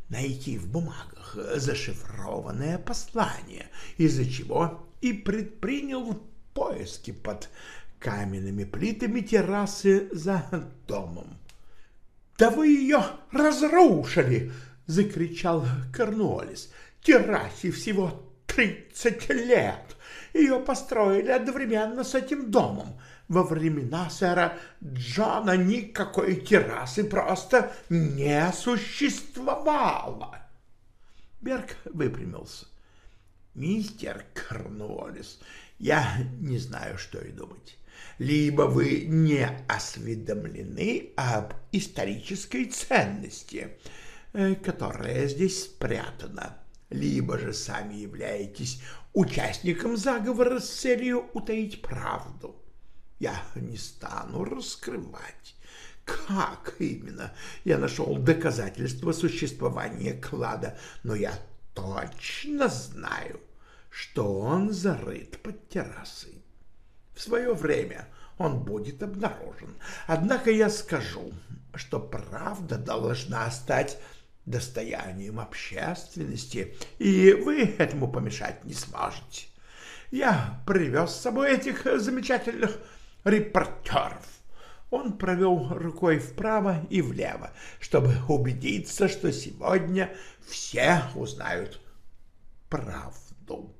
найти в бумагах зашифрованное послание, из-за чего и предпринял поиски под каменными плитами террасы за домом. «Да вы ее разрушили!» — закричал Корнуолис. «Террасе всего тридцать лет! Ее построили одновременно с этим домом. Во времена сэра Джона никакой террасы просто не существовало!» Берг выпрямился. «Мистер Корнуолис, я не знаю, что и думать либо вы не осведомлены об исторической ценности, э, которая здесь спрятана, либо же сами являетесь участником заговора с целью утаить правду. Я не стану раскрывать, как именно я нашел доказательства существования клада, но я точно знаю, что он зарыт под террасой. В свое время он будет обнаружен. Однако я скажу, что правда должна стать достоянием общественности, и вы этому помешать не сможете. Я привез с собой этих замечательных репортеров. Он провел рукой вправо и влево, чтобы убедиться, что сегодня все узнают правду.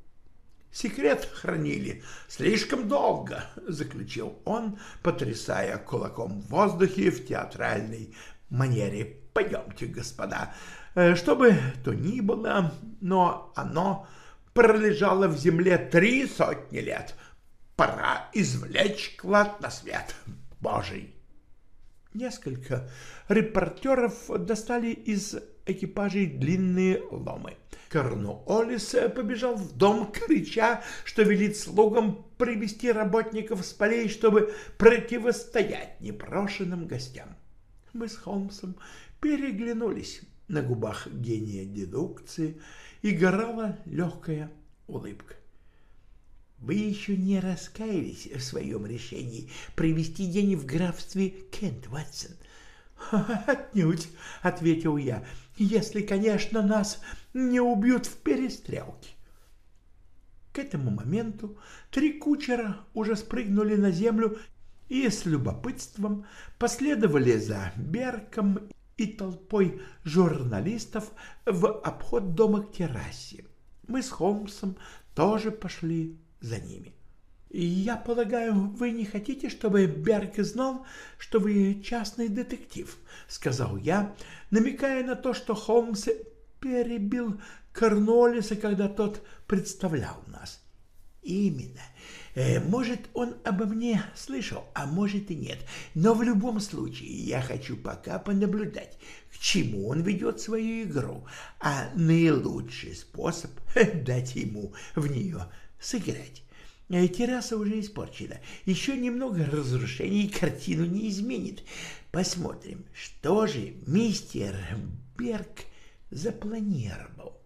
Секрет хранили слишком долго, заключил он, потрясая кулаком в воздухе в театральной манере. Пойдемте, господа. Э, что бы то ни было, но оно пролежало в земле три сотни лет. Пора извлечь клад на свет Божий. Несколько репортеров достали из экипажей длинные ломы. Корнуоллис побежал в дом, крича, что велит слугам привести работников с полей, чтобы противостоять непрошенным гостям. Мы с Холмсом переглянулись. На губах гения дедукции и горала легкая улыбка. Вы еще не раскаялись в своем решении провести день в графстве Кент, Ватсон? — Отнюдь, — ответил я, — если, конечно, нас не убьют в перестрелке. К этому моменту три кучера уже спрыгнули на землю и с любопытством последовали за Берком и толпой журналистов в обход дома к террасе. Мы с Холмсом тоже пошли за ними. «Я полагаю, вы не хотите, чтобы Берг знал, что вы частный детектив?» — сказал я, намекая на то, что Холмс перебил Корнолиса, когда тот представлял нас. «Именно. Э, может, он обо мне слышал, а может и нет. Но в любом случае я хочу пока понаблюдать, к чему он ведет свою игру, а наилучший способ — дать ему в нее сыграть». Терраса уже испорчена. Еще немного разрушений картину не изменит. Посмотрим, что же мистер Берг запланировал.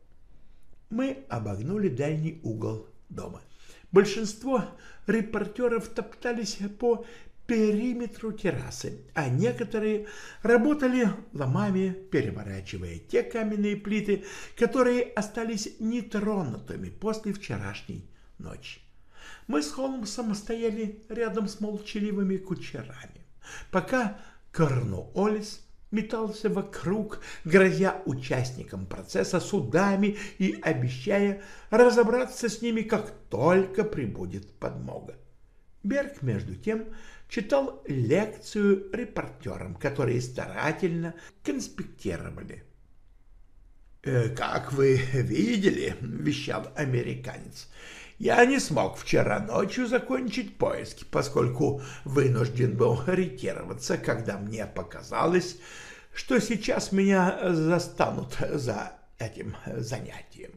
Мы обогнули дальний угол дома. Большинство репортеров топтались по периметру террасы, а некоторые работали ломами, переворачивая те каменные плиты, которые остались нетронутыми после вчерашней ночи. Мы с Холмсом стояли рядом с молчаливыми кучерами, пока Корнуоллис метался вокруг, грозя участникам процесса судами и обещая разобраться с ними, как только прибудет подмога. Берг, между тем, читал лекцию репортерам, которые старательно конспектировали. «Э, «Как вы видели, — вещал американец, Я не смог вчера ночью закончить поиски, поскольку вынужден был ретироваться, когда мне показалось, что сейчас меня застанут за этим занятием.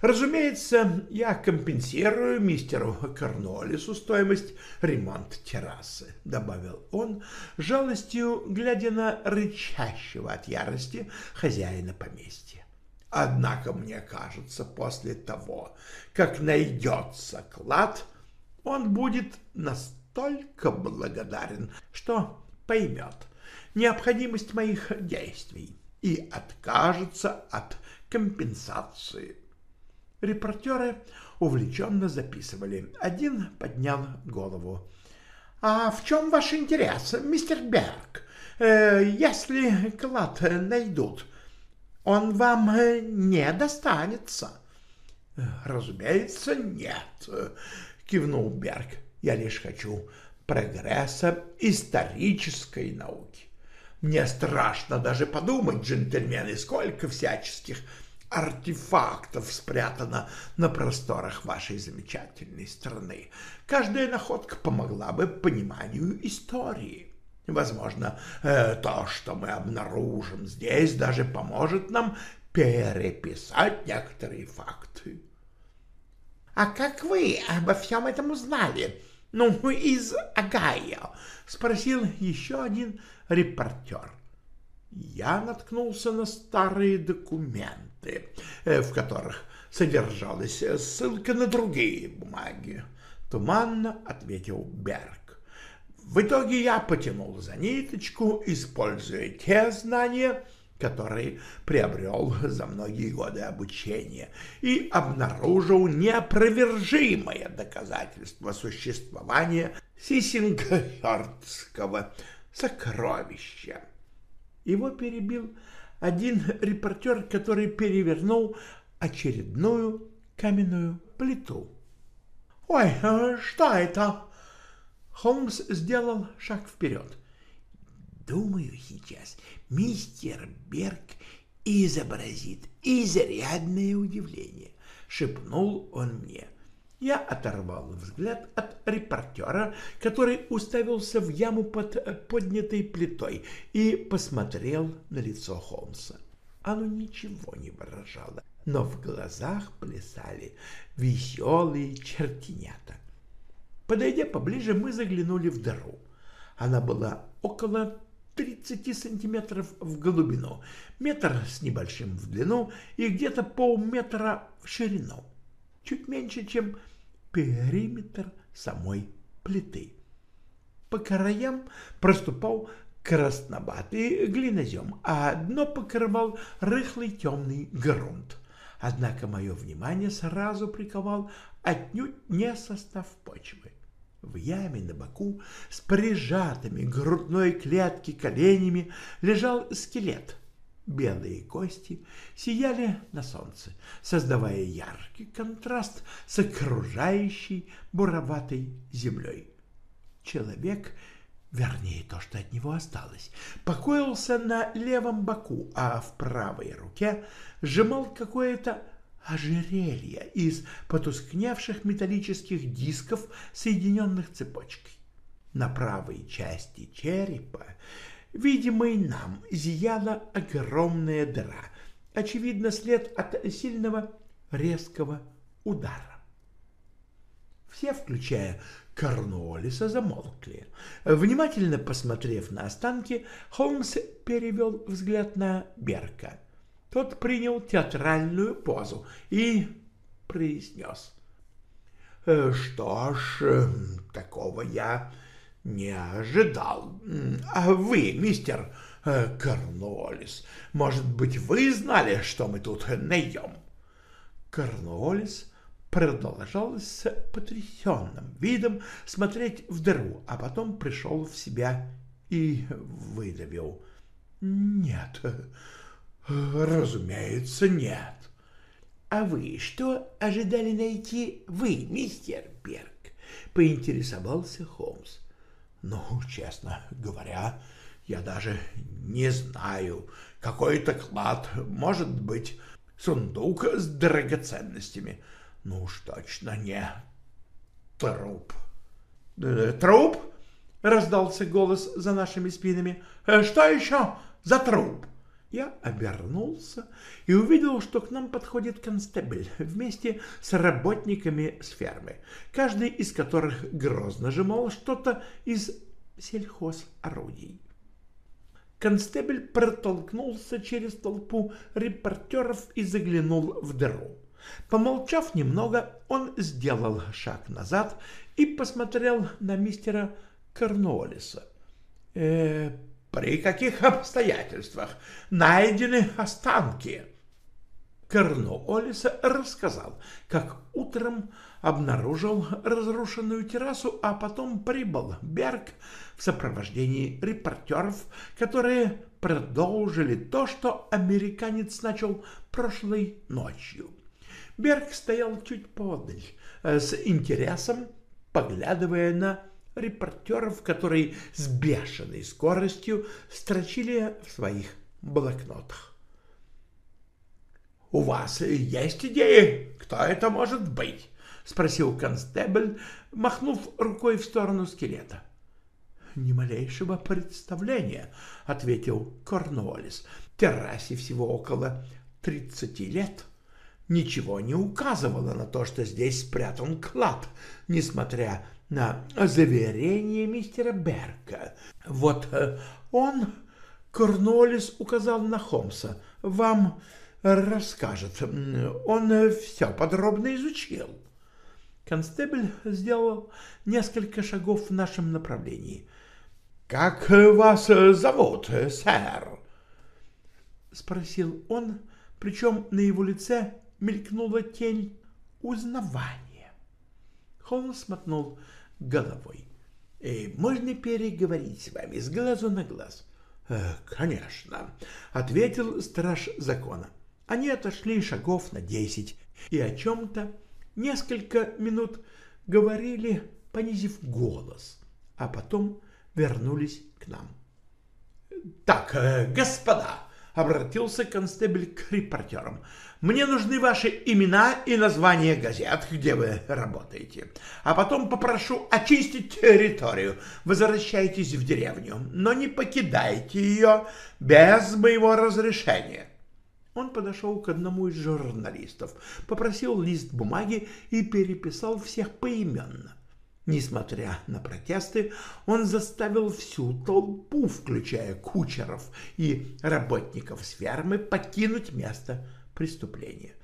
Разумеется, я компенсирую мистеру Корнолису стоимость ремонта террасы, добавил он, жалостью глядя на рычащего от ярости хозяина поместья. Однако, мне кажется, после того, как найдется клад, он будет настолько благодарен, что поймет необходимость моих действий и откажется от компенсации. Репортеры увлеченно записывали. Один поднял голову. «А в чем ваш интерес, мистер Берг? Э, если клад найдут, он вам не достанется». «Разумеется, нет», — кивнул Берг. «Я лишь хочу прогресса исторической науки. Мне страшно даже подумать, джентльмены, сколько всяческих артефактов спрятано на просторах вашей замечательной страны. Каждая находка помогла бы пониманию истории. Возможно, э, то, что мы обнаружим здесь, даже поможет нам переписать некоторые факты. — А как вы обо всем этом узнали? Ну, из Огайо? — спросил еще один репортер. Я наткнулся на старые документы, э, в которых содержалась ссылка на другие бумаги. Туманно ответил Берк. В итоге я потянул за ниточку, используя те знания, которые приобрел за многие годы обучения, и обнаружил неопровержимое доказательство существования Сисингхёрдского сокровища. Его перебил один репортер, который перевернул очередную каменную плиту. «Ой, а что это?» Холмс сделал шаг вперед. «Думаю, сейчас мистер Берг изобразит изрядное удивление», — шепнул он мне. — я оторвал взгляд от репортера, который уставился в яму под поднятой плитой, и посмотрел на лицо Холмса. Оно ничего не выражало, но в глазах плясали веселые чертенята. Подойдя поближе, мы заглянули в дыру. Она была около 30 сантиметров в глубину, метр с небольшим в длину и где-то полметра в ширину. Чуть меньше, чем периметр самой плиты. По краям проступал краснобатый глинозем, а дно покрывал рыхлый темный грунт. Однако мое внимание сразу приковал отнюдь не состав почвы. В яме на боку с прижатыми грудной клетке коленями лежал скелет — Белые кости сияли на солнце, создавая яркий контраст с окружающей буроватой землей. Человек, вернее то, что от него осталось, покоился на левом боку, а в правой руке сжимал какое-то ожерелье из потускневших металлических дисков, соединенных цепочкой. На правой части черепа видимой нам, зияла огромная дыра, очевидно, след от сильного резкого удара. Все, включая Корнуоллиса, замолкли. Внимательно посмотрев на останки, Холмс перевел взгляд на Берка. Тот принял театральную позу и произнес. «Э, «Что ж, э, такого я не ожидал. А вы, мистер э, Корнуоллис, может быть, вы знали, что мы тут наем? Корнуоллис продолжал с потрясенным видом смотреть в дыру, а потом пришел в себя и выдавил. Нет, разумеется, нет. А вы что ожидали найти вы, мистер Берг? Поинтересовался Холмс. Ну, честно говоря, я даже не знаю. Какой-то клад, может быть, сундук с драгоценностями. Ну уж точно не труп. «Э, «Труп?» — раздался голос за нашими спинами. «Э, «Что еще за труп?» Я обернулся и увидел, что к нам подходит констебль вместе с работниками с фермы, каждый из которых грозно сжимал что-то из сельхозорудий. Констебль протолкнулся через толпу репортеров и заглянул в дыру. Помолчав немного, он сделал шаг назад и посмотрел на мистера Корнуоллиса. «Э, «При каких обстоятельствах найдены останки?» Корнуоллиса рассказал, как утром обнаружил разрушенную террасу, а потом прибыл Берг в сопровождении репортеров, которые продолжили то, что американец начал прошлой ночью. Берг стоял чуть подаль, э, с интересом поглядывая на репортеров, которые с бешеной скоростью строчили в своих блокнотах. «У вас есть идеи, кто это может быть?» — спросил констебль, махнув рукой в сторону скелета. «Ни малейшего представления», — ответил Корнуоллис. «Террасе всего около тридцати лет» ничего не указывало на то, что здесь спрятан клад, несмотря на заверение мистера Берка. Вот э, он, Корнолис указал на Холмса, вам расскажет. Он все подробно изучил. Констебль сделал несколько шагов в нашем направлении. «Как вас зовут, сэр?» — спросил он, причем на его лице мелькнула тень узнавания. Холмс мотнул головой. «Э, «Можно переговорить с вами с глазу на глаз?» э, «Конечно», — ответил страж закона. Они отошли шагов на десять и о чем-то несколько минут говорили, понизив голос, а потом вернулись к нам. «Так, э, господа», — обратился констебль к репортерам, мне нужны ваши имена и названия газет, где вы работаете. А потом попрошу очистить территорию. Возвращайтесь в деревню, но не покидайте ее без моего разрешения. Он подошел к одному из журналистов, попросил лист бумаги и переписал всех поименно. Несмотря на протесты, он заставил всю толпу, включая кучеров и работников с фермы, покинуть место преступления.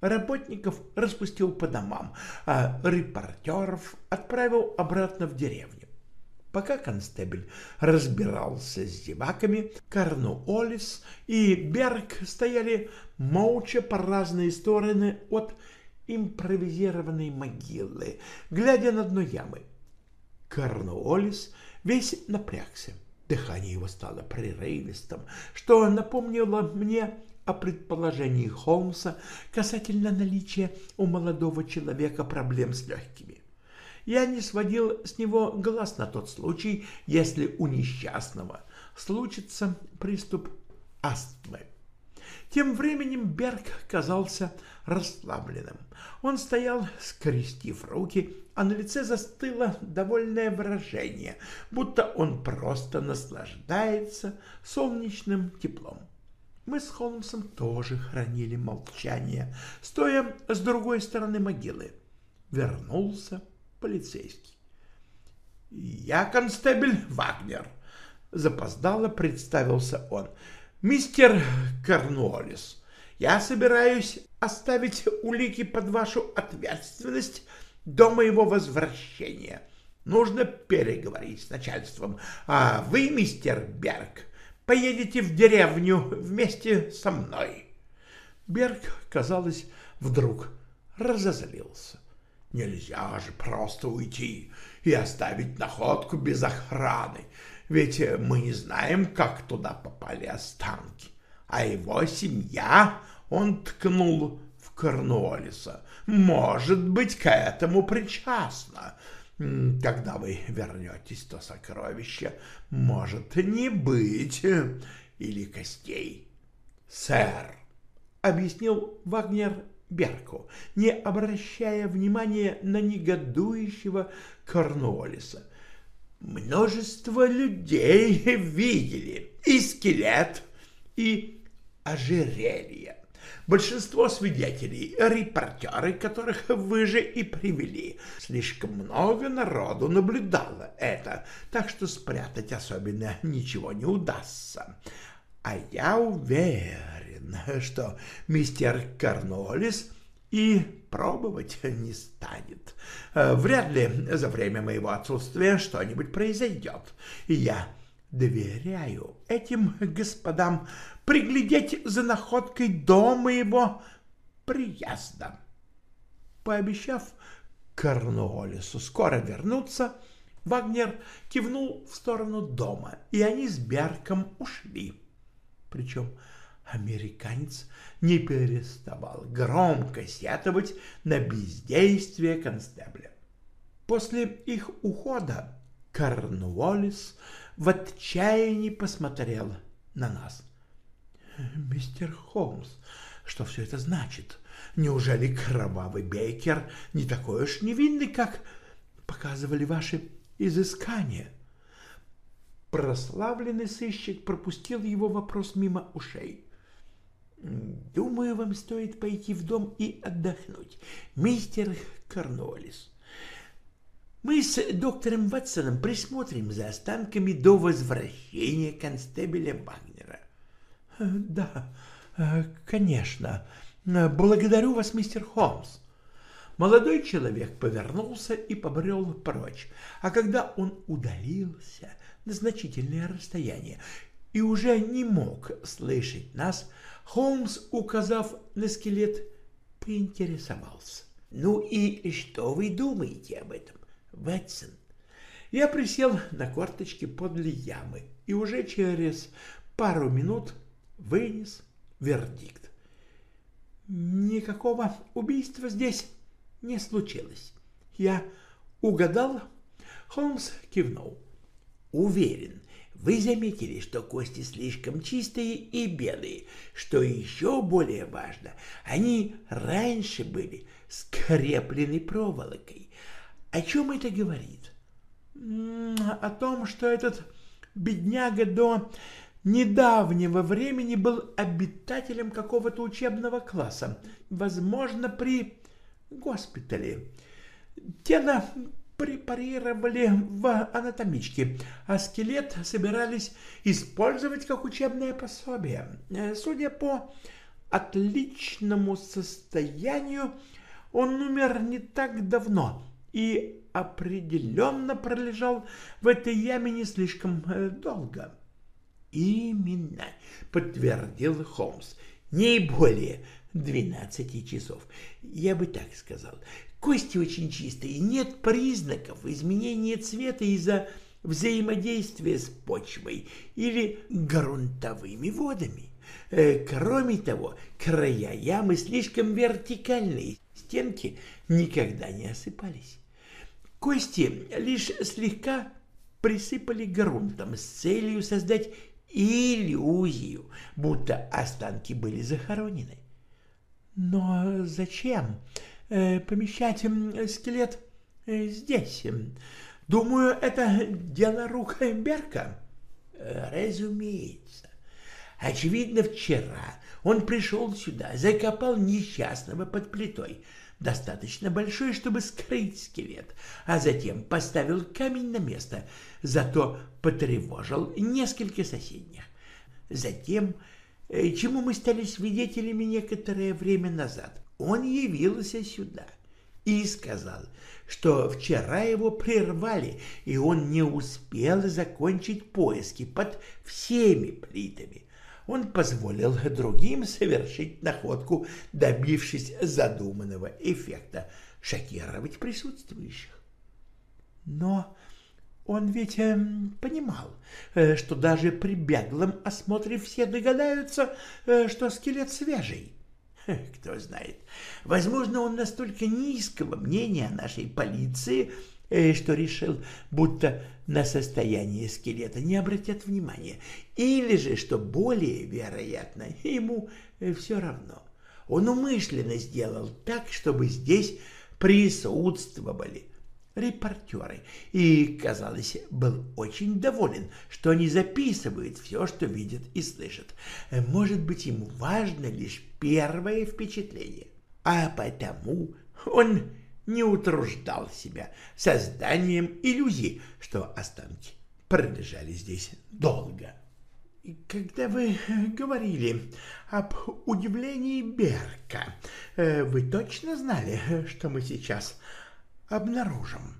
Работников распустил по домам, а репортеров отправил обратно в деревню. Пока констебль разбирался с зеваками, Карну Олис и Берг стояли молча по разные стороны от импровизированной могилы, глядя на дно ямы. Карну Олис весь напрягся. Дыхание его стало прерывистым, что напомнило мне о предположении Холмса касательно наличия у молодого человека проблем с легкими. Я не сводил с него глаз на тот случай, если у несчастного случится приступ астмы. Тем временем Берг казался расслабленным. Он стоял, скрестив руки, а на лице застыло довольное выражение, будто он просто наслаждается солнечным теплом. Мы с Холмсом тоже хранили молчание, стоя с другой стороны могилы. Вернулся полицейский. «Я констебель Вагнер», — запоздало представился он. «Мистер Корнуоллис, я собираюсь оставить улики под вашу ответственность до моего возвращения. Нужно переговорить с начальством. А вы, мистер Берг, поедете в деревню вместе со мной. Берг, казалось, вдруг разозлился. Нельзя же просто уйти и оставить находку без охраны, ведь мы не знаем, как туда попали останки. А его семья, он ткнул в Корнуоллиса, может быть, к этому причастна. Когда вы вернетесь, то сокровище может не быть или костей. Сэр, — объяснил Вагнер Берку, не обращая внимания на негодующего Корнуоллиса. Множество людей видели и скелет, и ожерелье. Большинство свидетелей — репортеры, которых вы же и привели. Слишком много народу наблюдало это, так что спрятать особенно ничего не удастся. А я уверен, что мистер Карнолис и пробовать не станет. Вряд ли за время моего отсутствия что-нибудь произойдет. Я доверяю этим господам приглядеть за находкой до моего приезда. Пообещав Корнуоллису скоро вернуться, Вагнер кивнул в сторону дома, и они с Берком ушли. Причем американец не переставал громко сетовать на бездействие констебля. После их ухода Корнуоллис в отчаянии посмотрел на нас. «Мистер Холмс, что все это значит? Неужели кровавый Бейкер не такой уж невинный, как показывали ваши изыскания?» Прославленный сыщик пропустил его вопрос мимо ушей. «Думаю, вам стоит пойти в дом и отдохнуть, мистер Корнуоллис. Мы с доктором Ватсоном присмотрим за останками до возвращения констебеля Вагнера. — Да, конечно. Благодарю вас, мистер Холмс. Молодой человек повернулся и побрел прочь, а когда он удалился на значительное расстояние и уже не мог слышать нас, Холмс, указав на скелет, поинтересовался. — Ну и что вы думаете об этом? Вэтсон. Я присел на корточки подле ямы и уже через пару минут вынес вердикт. Никакого убийства здесь не случилось. Я угадал? Холмс кивнул. Уверен, вы заметили, что кости слишком чистые и белые. Что еще более важно, они раньше были скреплены проволокой. О чем это говорит? О том, что этот бедняга до недавнего времени был обитателем какого-то учебного класса, возможно, при госпитале. Тело препарировали в анатомичке, а скелет собирались использовать как учебное пособие. Судя по отличному состоянию, он умер не так давно, и определенно пролежал в этой яме не слишком э, долго. «Именно», — подтвердил Холмс, — «не более двенадцати часов. Я бы так сказал. Кости очень чистые, нет признаков изменения цвета из-за взаимодействия с почвой или грунтовыми водами. Э, кроме того, края ямы слишком вертикальные, стенки никогда не осыпались. Кости лишь слегка присыпали грунтом с целью создать иллюзию, будто останки были захоронены. Но зачем помещать скелет э, здесь? Думаю, это дело рук Берка. Разумеется. Очевидно, вчера он пришел сюда, закопал несчастного под плитой, достаточно большой, чтобы скрыть скелет, а затем поставил камень на место, зато потревожил несколько соседних. Затем, э, чему мы стали свидетелями некоторое время назад, он явился сюда и сказал, что вчера его прервали, и он не успел закончить поиски под всеми плитами он позволил другим совершить находку, добившись задуманного эффекта — шокировать присутствующих. Но он ведь э, понимал, э, что даже при беглом осмотре все догадаются, э, что скелет свежий. Кто знает, возможно, он настолько низкого мнения о нашей полиции, э, что решил, будто на состояние скелета не обратят внимания, или же, что более вероятно, ему э, все равно. он умышленно сделал так, чтобы здесь присутствовали репортеры, и, казалось, был очень доволен, что они записывают все, что видят и слышат. Может быть, ему важно лишь первое впечатление, а потому он не утруждал себя созданием иллюзий, что останки пролежали здесь долго. Когда вы говорили об удивлении Берка, э, вы точно знали, что мы сейчас обнаружим?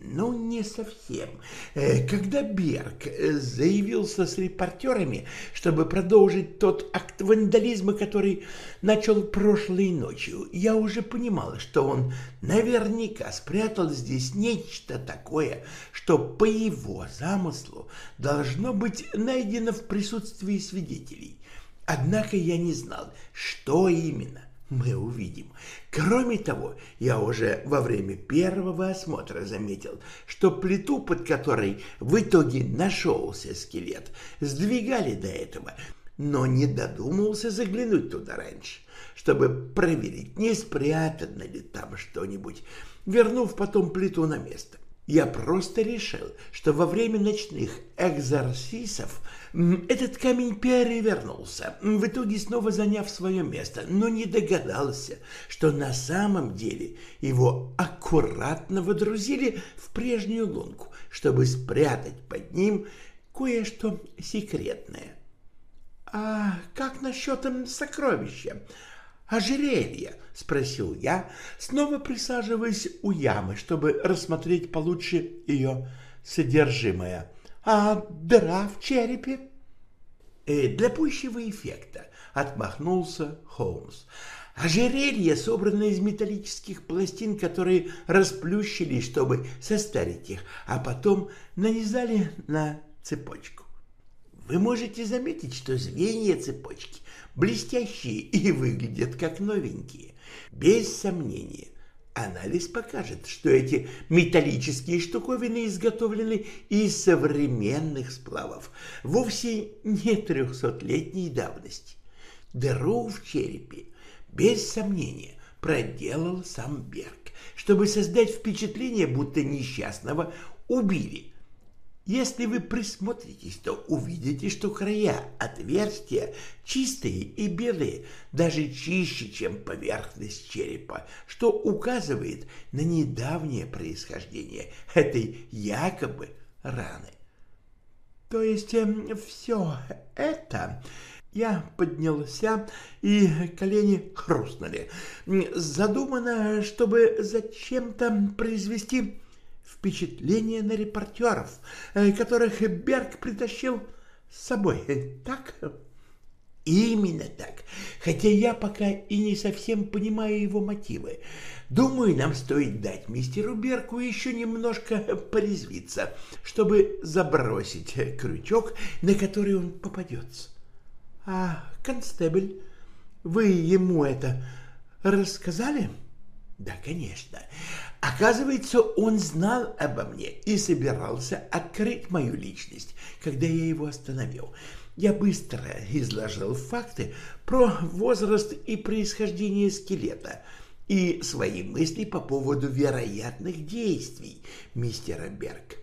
Ну, не совсем. Э, когда Берг э, заявился с репортерами, чтобы продолжить тот акт вандализма, который начал прошлой ночью, я уже понимал, что он наверняка спрятал здесь нечто такое, что по его замыслу должно быть найдено в присутствии свидетелей. Однако я не знал, что именно мы увидим. Кроме того, я уже во время первого осмотра заметил, что плиту, под которой в итоге нашелся скелет, сдвигали до этого, но не додумался заглянуть туда раньше, чтобы проверить, не спрятано ли там что-нибудь, вернув потом плиту на место. Я просто решил, что во время ночных экзорсисов этот камень перевернулся, в итоге снова заняв свое место, но не догадался, что на самом деле его аккуратно водрузили в прежнюю лунку, чтобы спрятать под ним кое-что секретное. «А как насчет сокровища?» Ожерелье?» — спросил я, снова присаживаясь у ямы, чтобы рассмотреть получше ее содержимое. «А дыра в черепе?» э, «Для пущего эффекта», — отмахнулся Холмс. «Ожерелье собрано из металлических пластин, которые расплющили, чтобы состарить их, а потом нанизали на цепочку. Вы можете заметить, что звенья цепочки блестящие и выглядят как новенькие. Без сомнения, анализ покажет, что эти металлические штуковины изготовлены из современных сплавов, вовсе не трехсотлетней давности. Дыру в черепе, без сомнения, проделал сам Берг, чтобы создать впечатление, будто несчастного убили если вы присмотритесь, то увидите, что края отверстия чистые и белые, даже чище, чем поверхность черепа, что указывает на недавнее происхождение этой якобы раны. То есть э, все это... Я поднялся, и колени хрустнули. Задумано, чтобы зачем-то произвести впечатление на репортеров, э, которых Берг притащил с собой, так? Именно так, хотя я пока и не совсем понимаю его мотивы. Думаю, нам стоит дать мистеру Берку еще немножко порезвиться, чтобы забросить крючок, на который он попадется. А, констебль, вы ему это рассказали? Да, конечно. Оказывается, он знал обо мне и собирался открыть мою личность, когда я его остановил. Я быстро изложил факты про возраст и происхождение скелета и свои мысли по поводу вероятных действий мистера Берг.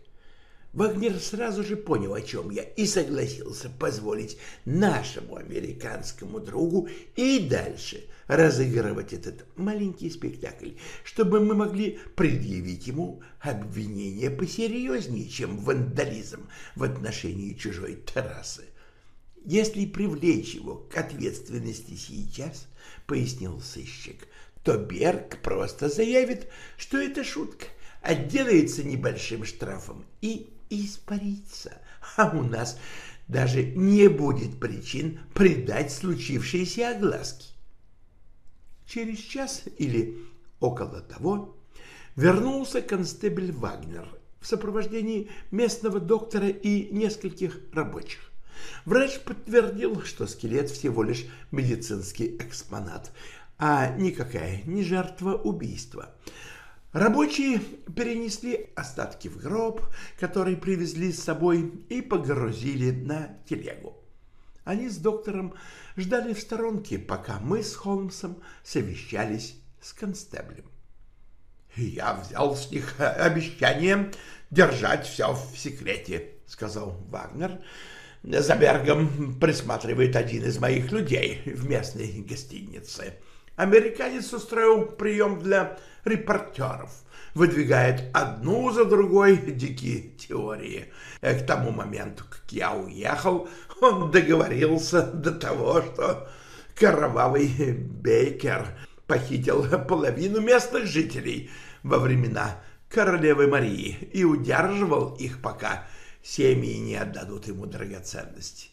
Вагнер сразу же понял, о чем я, и согласился позволить нашему американскому другу и дальше разыгрывать этот маленький спектакль, чтобы мы могли предъявить ему обвинение посерьезнее, чем вандализм в отношении чужой террасы. Если привлечь его к ответственности сейчас, пояснил сыщик, то Берг просто заявит, что это шутка, отделается небольшим штрафом и испариться, а у нас даже не будет причин придать случившиеся огласки. Через час или около того вернулся констебль Вагнер в сопровождении местного доктора и нескольких рабочих. Врач подтвердил, что скелет всего лишь медицинский экспонат, а никакая не жертва убийства. Рабочие перенесли остатки в гроб, который привезли с собой, и погрузили на телегу. Они с доктором ждали в сторонке, пока мы с Холмсом совещались с констеблем. «Я взял с них обещание держать все в секрете», — сказал Вагнер. «За Бергом присматривает один из моих людей в местной гостинице. Американец устроил прием для репортеров, выдвигает одну за другой дикие теории. К тому моменту, как я уехал, он договорился до того, что кровавый Бейкер похитил половину местных жителей во времена королевы Марии и удерживал их, пока семьи не отдадут ему драгоценности.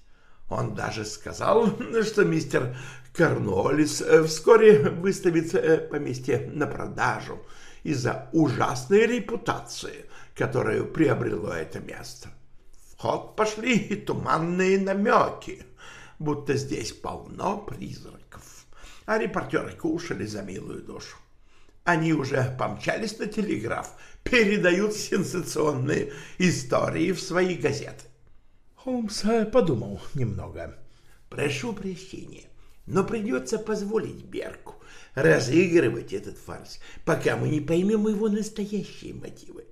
Он даже сказал, что мистер Корнуоллис вскоре выставит э, поместье на продажу из-за ужасной репутации, которую приобрело это место. В ход пошли и туманные намеки, будто здесь полно призраков, а репортеры кушали за милую душу. Они уже помчались на телеграф, передают сенсационные истории в свои газеты.
Холмс э, подумал немного.
«Прошу прощения, но придется позволить Берку разыгрывать этот фарс, пока мы не поймем его настоящие мотивы.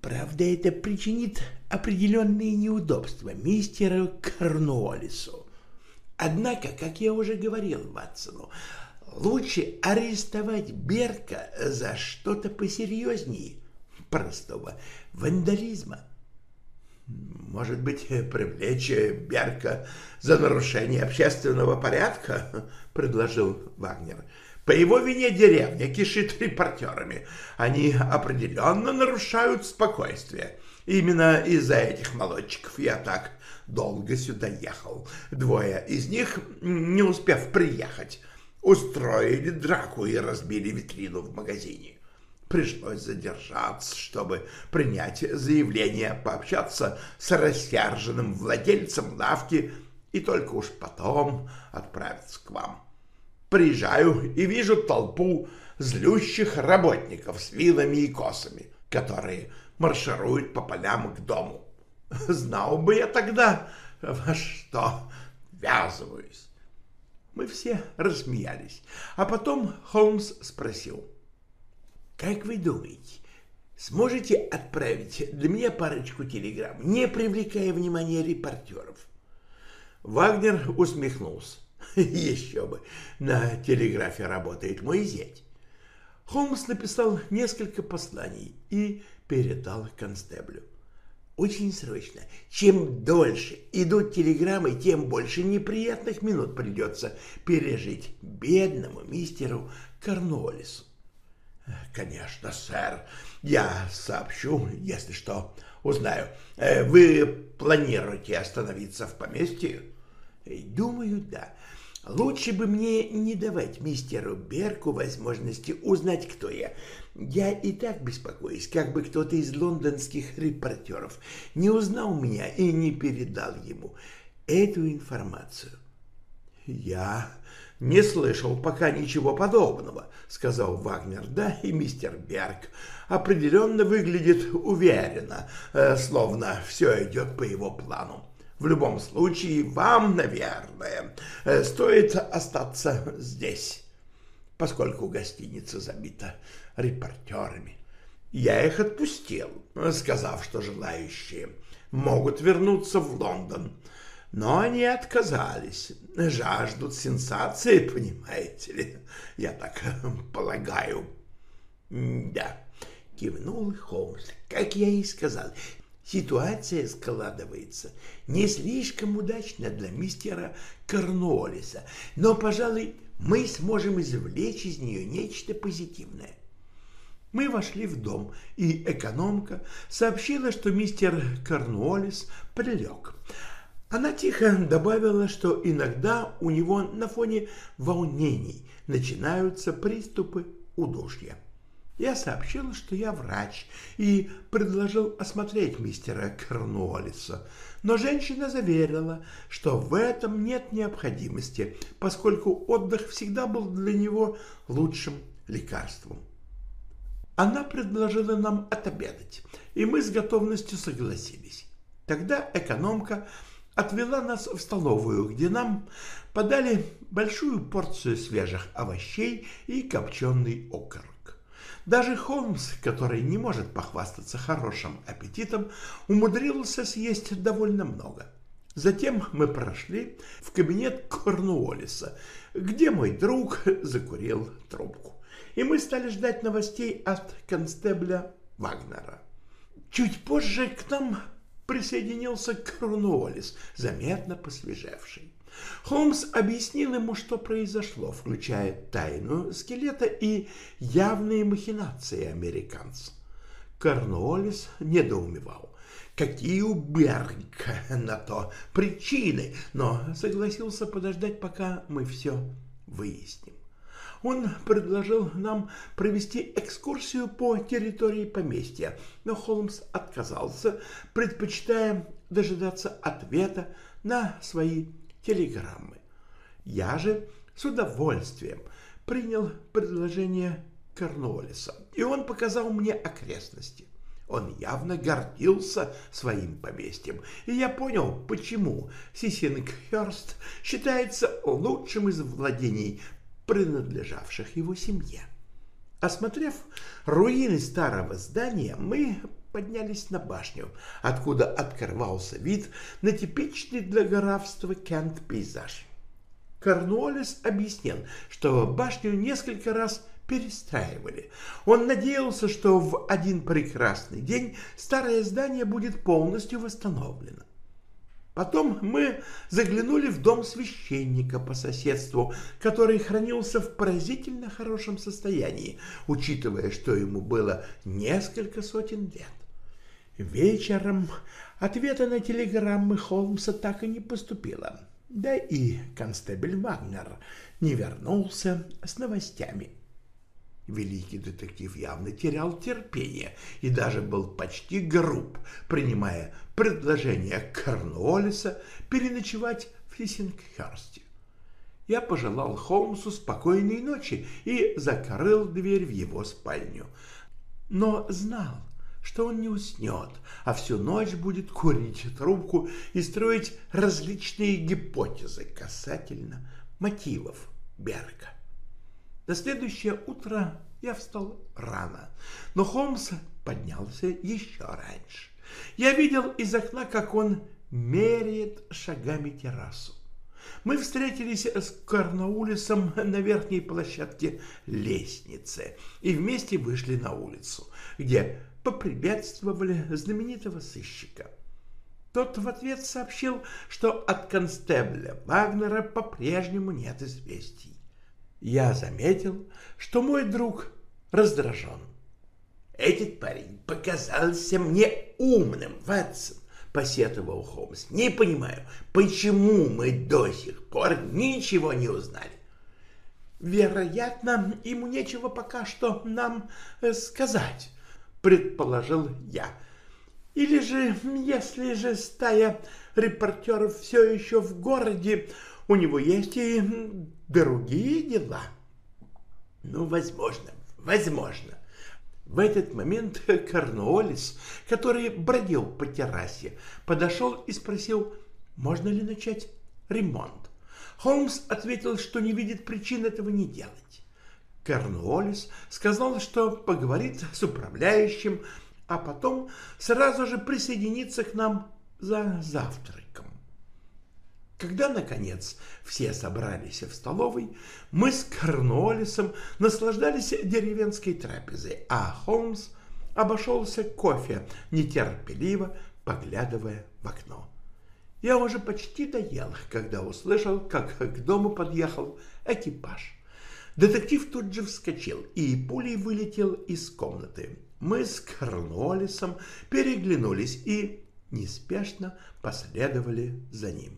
Правда, это причинит определенные неудобства мистеру Корнуоллису. Однако, как я уже говорил Ватсону, лучше арестовать Берка за что-то посерьезнее простого вандализма. Может быть, привлечь Берка за нарушение общественного порядка, предложил Вагнер. По его вине деревня кишит репортерами. Они определенно нарушают спокойствие. Именно из-за этих молодчиков я так долго сюда ехал. Двое из них, не успев приехать, устроили драку и разбили витрину в магазине. Пришлось задержаться, чтобы принять заявление, пообщаться с рассерженным владельцем лавки и только уж потом отправиться к вам. Приезжаю и вижу толпу злющих работников с вилами и косами, которые маршируют по полям к дому. Знал бы я тогда, во что ввязываюсь. Мы все рассмеялись, а потом Холмс спросил. «Как вы думаете, сможете отправить для меня парочку телеграмм, не привлекая внимания репортеров?» Вагнер усмехнулся. Еще бы, на телеграфе работает мой зять. Холмс написал несколько посланий и передал констеблю. Очень срочно. Чем дольше идут телеграммы, тем больше неприятных минут придется пережить бедному мистеру Корнуоллису. Конечно, сэр. Я сообщу, если что, узнаю. Э, вы планируете остановиться в поместье? Думаю, да. Лучше бы мне не давать мистеру Берку возможности узнать, кто я. Я и так беспокоюсь, как бы кто-то из лондонских репортеров не узнал меня и не передал ему эту информацию. Я не слышал пока ничего подобного, сказал Вагнер. Да, и мистер Берг определенно выглядит уверенно, э, словно все идет по его плану. В любом случае, вам, наверное, э, стоит остаться здесь, поскольку гостиница забита репортерами. Я их отпустил, сказав, что желающие могут вернуться в Лондон. Но они отказались, жаждут сенсации, понимаете ли, я так полагаю. Да, кивнул Холмс, как я и сказал, Ситуация складывается не слишком удачно для мистера Корнуоллиса, но, пожалуй, мы сможем извлечь из нее нечто позитивное. Мы вошли в дом, и экономка сообщила, что мистер Корнуоллис прилег. Она тихо добавила, что иногда у него на фоне волнений начинаются приступы удушья. Я сообщил, что я врач, и предложил осмотреть мистера Корнуоллиса. Но женщина заверила, что в этом нет необходимости, поскольку отдых всегда был для него лучшим лекарством. Она предложила нам отобедать, и мы с готовностью согласились. Тогда экономка отвела нас в столовую, где нам подали большую порцию свежих овощей и копченый окорок. Даже Холмс, который не может похвастаться хорошим аппетитом, умудрился съесть довольно много. Затем мы прошли в кабинет Корнуоллиса, где мой друг закурил трубку. И мы стали ждать новостей от констебля Вагнера. Чуть позже к нам присоединился Корнуоллис, заметно посвежевший. Холмс объяснил ему, что произошло, включая тайну скелета и явные махинации американца. Корнуоллис недоумевал. Какие у Бернка на то причины, но согласился подождать, пока мы все выясним. Он предложил нам провести экскурсию по территории поместья, но Холмс отказался, предпочитая дожидаться ответа на свои телеграммы. Я же с удовольствием принял предложение Корнуоллиса, и он показал мне окрестности. Он явно гордился своим поместьем, и я понял, почему Сисингхерст считается лучшим из владений, принадлежавших его семье. Осмотрев руины старого здания, мы поднялись на башню, откуда открывался вид на типичный для графства Кент пейзаж. Корнуоллес объяснил, что башню несколько раз перестраивали. Он надеялся, что в один прекрасный день старое здание будет полностью восстановлено. Потом мы заглянули в дом священника по соседству, который хранился в поразительно хорошем состоянии, учитывая, что ему было несколько сотен лет. Вечером ответа на телеграммы Холмса так и не поступило, да и констебель Вагнер не вернулся с новостями. Великий детектив явно терял терпение и даже был почти груб, принимая предложение Корнуоллиса переночевать в Фиссингхерсте. Я пожелал Холмсу спокойной ночи и закрыл дверь в его спальню, но знал, что он не уснет, а всю ночь будет курить трубку и строить различные гипотезы касательно мотивов Берга. На следующее утро я встал рано, но Холмс поднялся еще раньше. Я видел из окна, как он меряет шагами террасу. Мы встретились с Карнаулисом на верхней площадке лестницы и вместе вышли на улицу, где поприветствовали знаменитого сыщика. Тот в ответ сообщил, что от констебля Вагнера по-прежнему нет известий. Я заметил, что мой друг раздражен. «Этот парень показался мне умным, Ватсон», — посетовал Холмс. «Не понимаю, почему мы до сих пор ничего не узнали?» «Вероятно, ему нечего пока что нам э, сказать», предположил я. Или же, если же стая репортеров все еще в городе, у него есть и другие дела. Ну, возможно, возможно. В этот момент Корнуоллис, который бродил по террасе, подошел и спросил, можно ли начать ремонт. Холмс ответил, что не видит причин этого не делать. Корнуоллис сказал, что поговорит с управляющим, а потом сразу же присоединится к нам за завтраком. Когда, наконец, все собрались в столовой, мы с Корнуоллисом наслаждались деревенской трапезой, а Холмс обошелся кофе, нетерпеливо поглядывая в окно. Я уже почти доел, когда услышал, как к дому подъехал экипаж. Детектив тут же вскочил и пулей вылетел из комнаты. Мы с Корнуоллисом переглянулись и неспешно последовали за ним.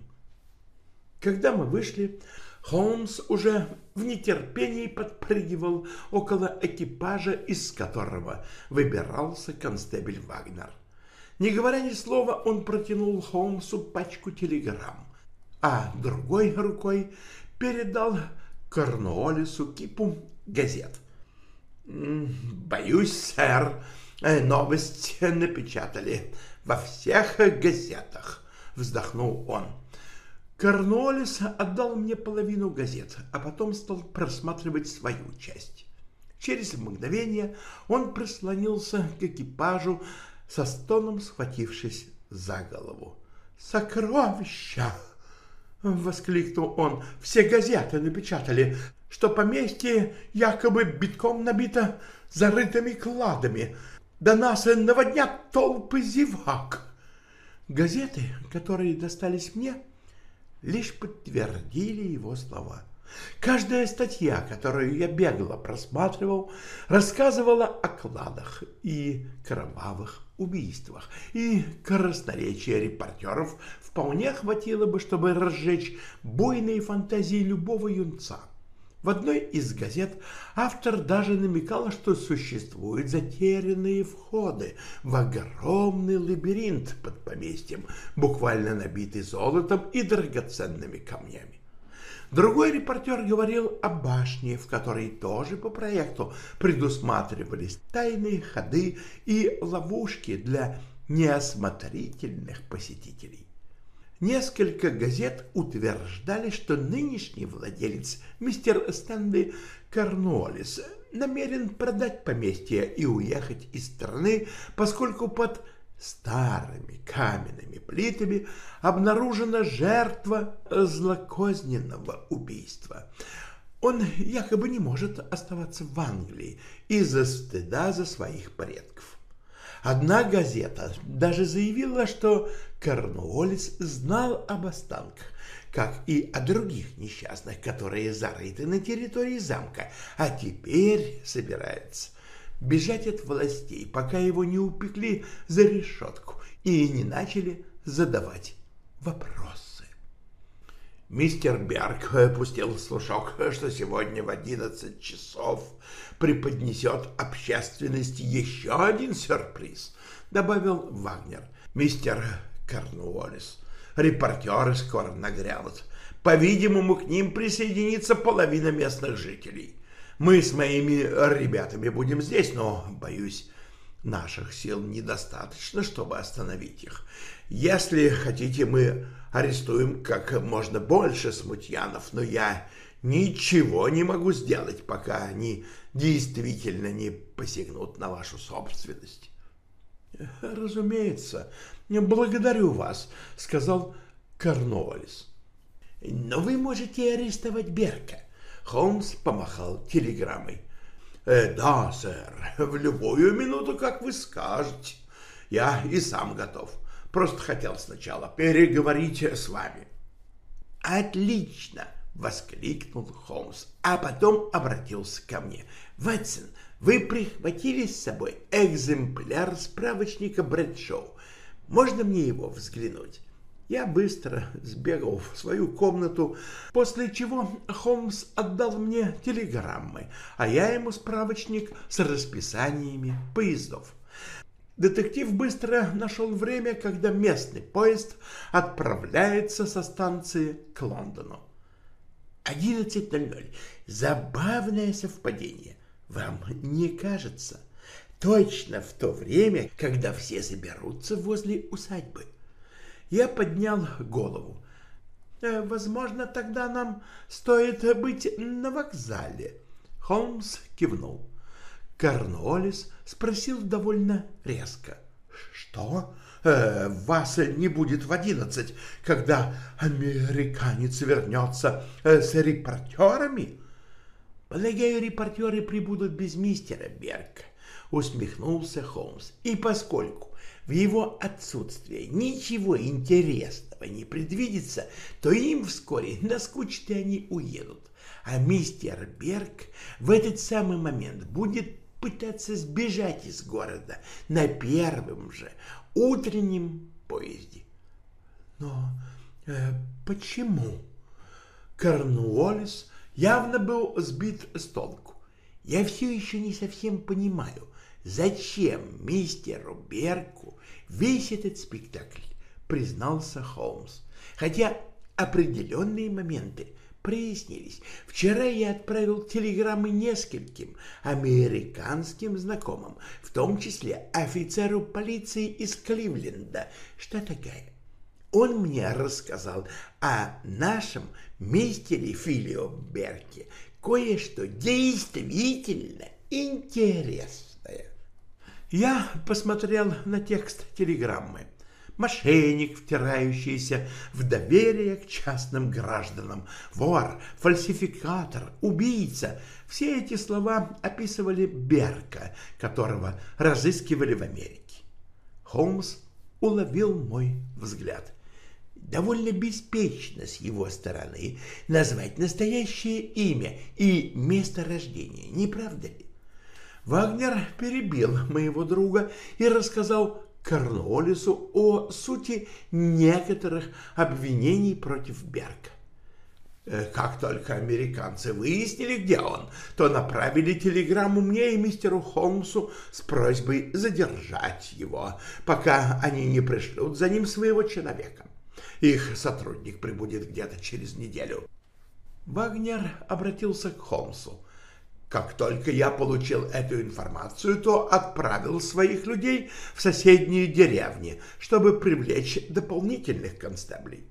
Когда мы вышли, Холмс уже в нетерпении подпрыгивал около экипажа, из которого выбирался констебель Вагнер. Не говоря ни слова, он протянул Холмсу пачку телеграмм, а другой рукой передал Корнуоллису кипу газет. «Боюсь, сэр, э, новость напечатали во всех газетах», — вздохнул он. Корнуоллес отдал мне половину газет, а потом стал просматривать свою часть. Через мгновение он прислонился к экипажу, со стоном схватившись за голову. «Сокровища!» — воскликнул он. «Все газеты напечатали, что поместье якобы битком набито зарытыми кладами. До нас наводнят толпы зевак». Газеты, которые достались мне, лишь подтвердили его слова. Каждая статья, которую я бегло просматривал, рассказывала о кладах и кровавых убийствах, и красноречия репортеров вполне хватило бы, чтобы разжечь буйные фантазии любого юнца. В одной из газет автор даже намекал, что существуют затерянные входы в огромный лабиринт под поместьем, буквально набитый золотом и драгоценными камнями. Другой репортер говорил о башне, в которой тоже по проекту предусматривались тайные ходы и ловушки для неосмотрительных посетителей. Несколько газет утверждали, что нынешний владелец, мистер Стэнли Корнуоллес, намерен продать поместье и уехать из страны, поскольку под старыми каменными плитами обнаружена жертва злокозненного убийства. Он якобы не может оставаться в Англии из-за стыда за своих предков. Одна газета даже заявила, что Корнуоллес знал об останках, как и о других несчастных, которые зарыты на территории замка, а теперь собирается бежать от властей, пока его не упекли за решетку и не начали задавать вопросы. Мистер Берг пустил слушок, что сегодня в одиннадцать часов преподнесет общественности еще один сюрприз, добавил Вагнер. Мистер Корнуоллес, репортеры скоро нагрянут. По-видимому, к ним присоединится половина местных жителей. Мы с моими ребятами будем здесь, но, боюсь, наших сил недостаточно, чтобы остановить их. Если хотите, мы арестуем как можно больше смутьянов, но я ничего не могу сделать, пока они действительно не посягнут на вашу собственность. — Разумеется, благодарю вас, — сказал Корнуоллес. — Но вы можете арестовать Берка. Холмс помахал телеграммой. «Э, «Да, сэр, в любую минуту, как вы скажете. Я и сам готов. Просто хотел сначала переговорить с вами». «Отлично!» — воскликнул Холмс, а потом обратился ко мне. «Ватсон, вы прихватили с собой экземпляр справочника Брэдшоу. Можно мне его взглянуть?» Я быстро сбегал в свою комнату, после чего Холмс отдал мне телеграммы, а я ему справочник с расписаниями поездов. Детектив быстро нашел время, когда местный поезд отправляется со станции к Лондону. 11.00. Забавное совпадение. Вам не кажется? Точно в то время, когда все соберутся возле усадьбы. Я поднял голову. «Э, «Возможно, тогда нам стоит быть на вокзале». Холмс кивнул. Корнуоллес спросил довольно резко. «Что? Э, вас не будет в одиннадцать, когда американец вернется э, с репортерами?» «Полагаю, репортеры прибудут без мистера Берг», — усмехнулся Холмс. «И поскольку в его отсутствие ничего интересного не предвидится, то им вскоре наскучат и они уедут. А мистер Берг в этот самый момент будет пытаться сбежать из города на первом же утреннем поезде. Но э, почему? Корнуоллес явно был сбит с толку. Я все еще не совсем понимаю, зачем мистеру Берку весь этот спектакль, признался Холмс. Хотя определенные моменты прояснились. Вчера я отправил телеграммы нескольким американским знакомым, в том числе офицеру полиции из Кливленда, штата Гая. Он мне рассказал о нашем мистере Филио Берке кое-что действительно интересное. Я посмотрел на текст телеграммы. Мошенник, втирающийся в доверие к частным гражданам, вор, фальсификатор, убийца. Все эти слова описывали Берка, которого разыскивали в Америке. Холмс уловил мой взгляд. Довольно беспечно с его стороны назвать настоящее имя и место рождения, не правда ли? Вагнер перебил моего друга и рассказал Корнуоллису о сути некоторых обвинений против Берка. Э, как только американцы выяснили, где он, то направили телеграмму мне и мистеру Холмсу с просьбой задержать его, пока они не пришлют за ним своего человека. Их сотрудник прибудет где-то через неделю. Вагнер обратился к Холмсу. Как только я получил эту информацию, то отправил своих людей в соседние деревни, чтобы привлечь дополнительных констеблей.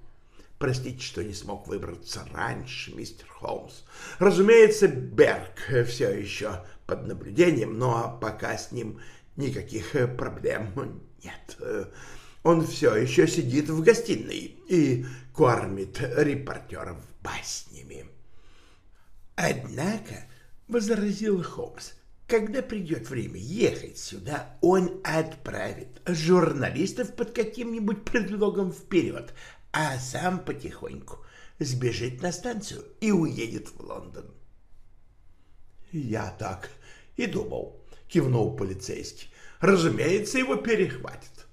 Простите, что не смог выбраться раньше, мистер Холмс. Разумеется, Берг все еще под наблюдением, но пока с ним никаких проблем нет. Он все еще сидит в гостиной и кормит репортеров баснями. Однако, — возразил Холмс, — когда придет время ехать сюда, он отправит журналистов под каким-нибудь предлогом вперед, а сам потихоньку сбежит на станцию и уедет в Лондон. «Я так и думал», — кивнул полицейский. «Разумеется, его перехватит.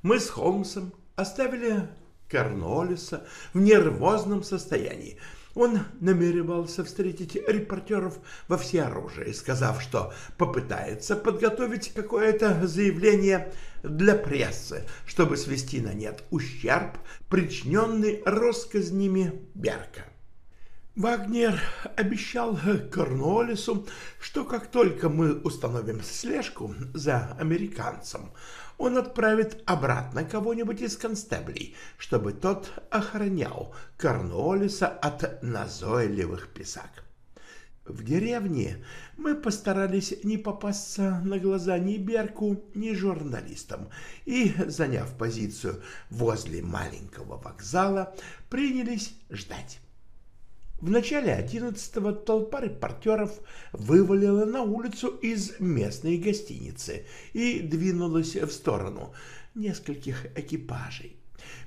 Мы с Холмсом оставили Корнолиса в нервозном состоянии, он намеревался встретить репортеров во всеоружии, сказав, что попытается подготовить какое-то заявление для прессы, чтобы свести на нет ущерб, причиненный россказнями Берка. Вагнер обещал Корнуоллису, что как только мы установим слежку за американцем, он отправит обратно кого-нибудь из констеблей, чтобы тот охранял Корнуоллиса от назойливых писак. В деревне мы постарались не попасться на глаза ни Берку, ни журналистам, и, заняв позицию возле маленького вокзала, принялись ждать. В начале одиннадцатого толпа репортеров вывалила на улицу из местной гостиницы и двинулась в сторону нескольких экипажей.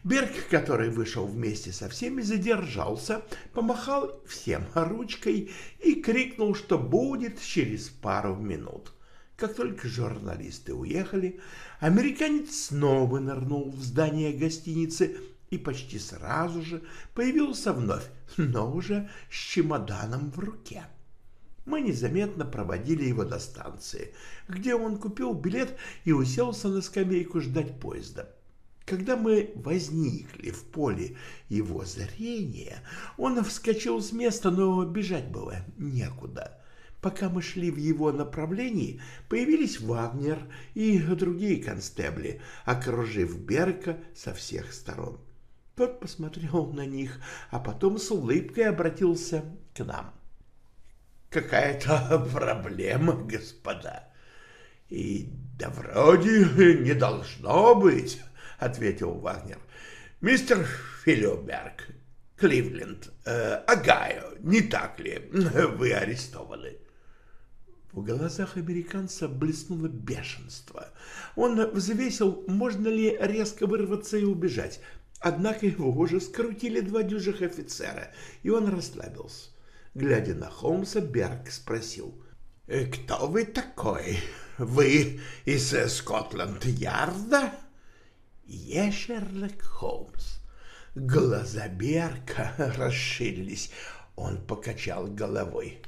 Берг, который вышел вместе со всеми, задержался, помахал всем ручкой и крикнул, что будет через пару минут. Как только журналисты уехали, американец снова нырнул в здание гостиницы и почти сразу же появился вновь, но уже с чемоданом в руке. Мы незаметно проводили его до станции, где он купил билет и уселся на скамейку ждать поезда. Когда мы возникли в поле его зрения, он вскочил с места, но бежать было некуда. Пока мы шли в его направлении, появились Вагнер и другие констебли, окружив Берка со всех сторон. Тот посмотрел на них, а потом с улыбкой обратился к нам. «Какая-то проблема, господа». «И да вроде не должно быть», — ответил Вагнер. «Мистер Филио Берг, Кливленд, э, Огайо, не так ли вы арестованы?» В глазах американца блеснуло бешенство. Он взвесил, можно ли резко вырваться и убежать, Однако его уже скрутили два дюжих офицера, и он расслабился. Глядя на Холмса, Берг спросил, «Э, «Кто вы такой? Вы из Скотланд-Ярда?» «Я Шерлок Холмс». Глаза Берка расширились. Он покачал головой.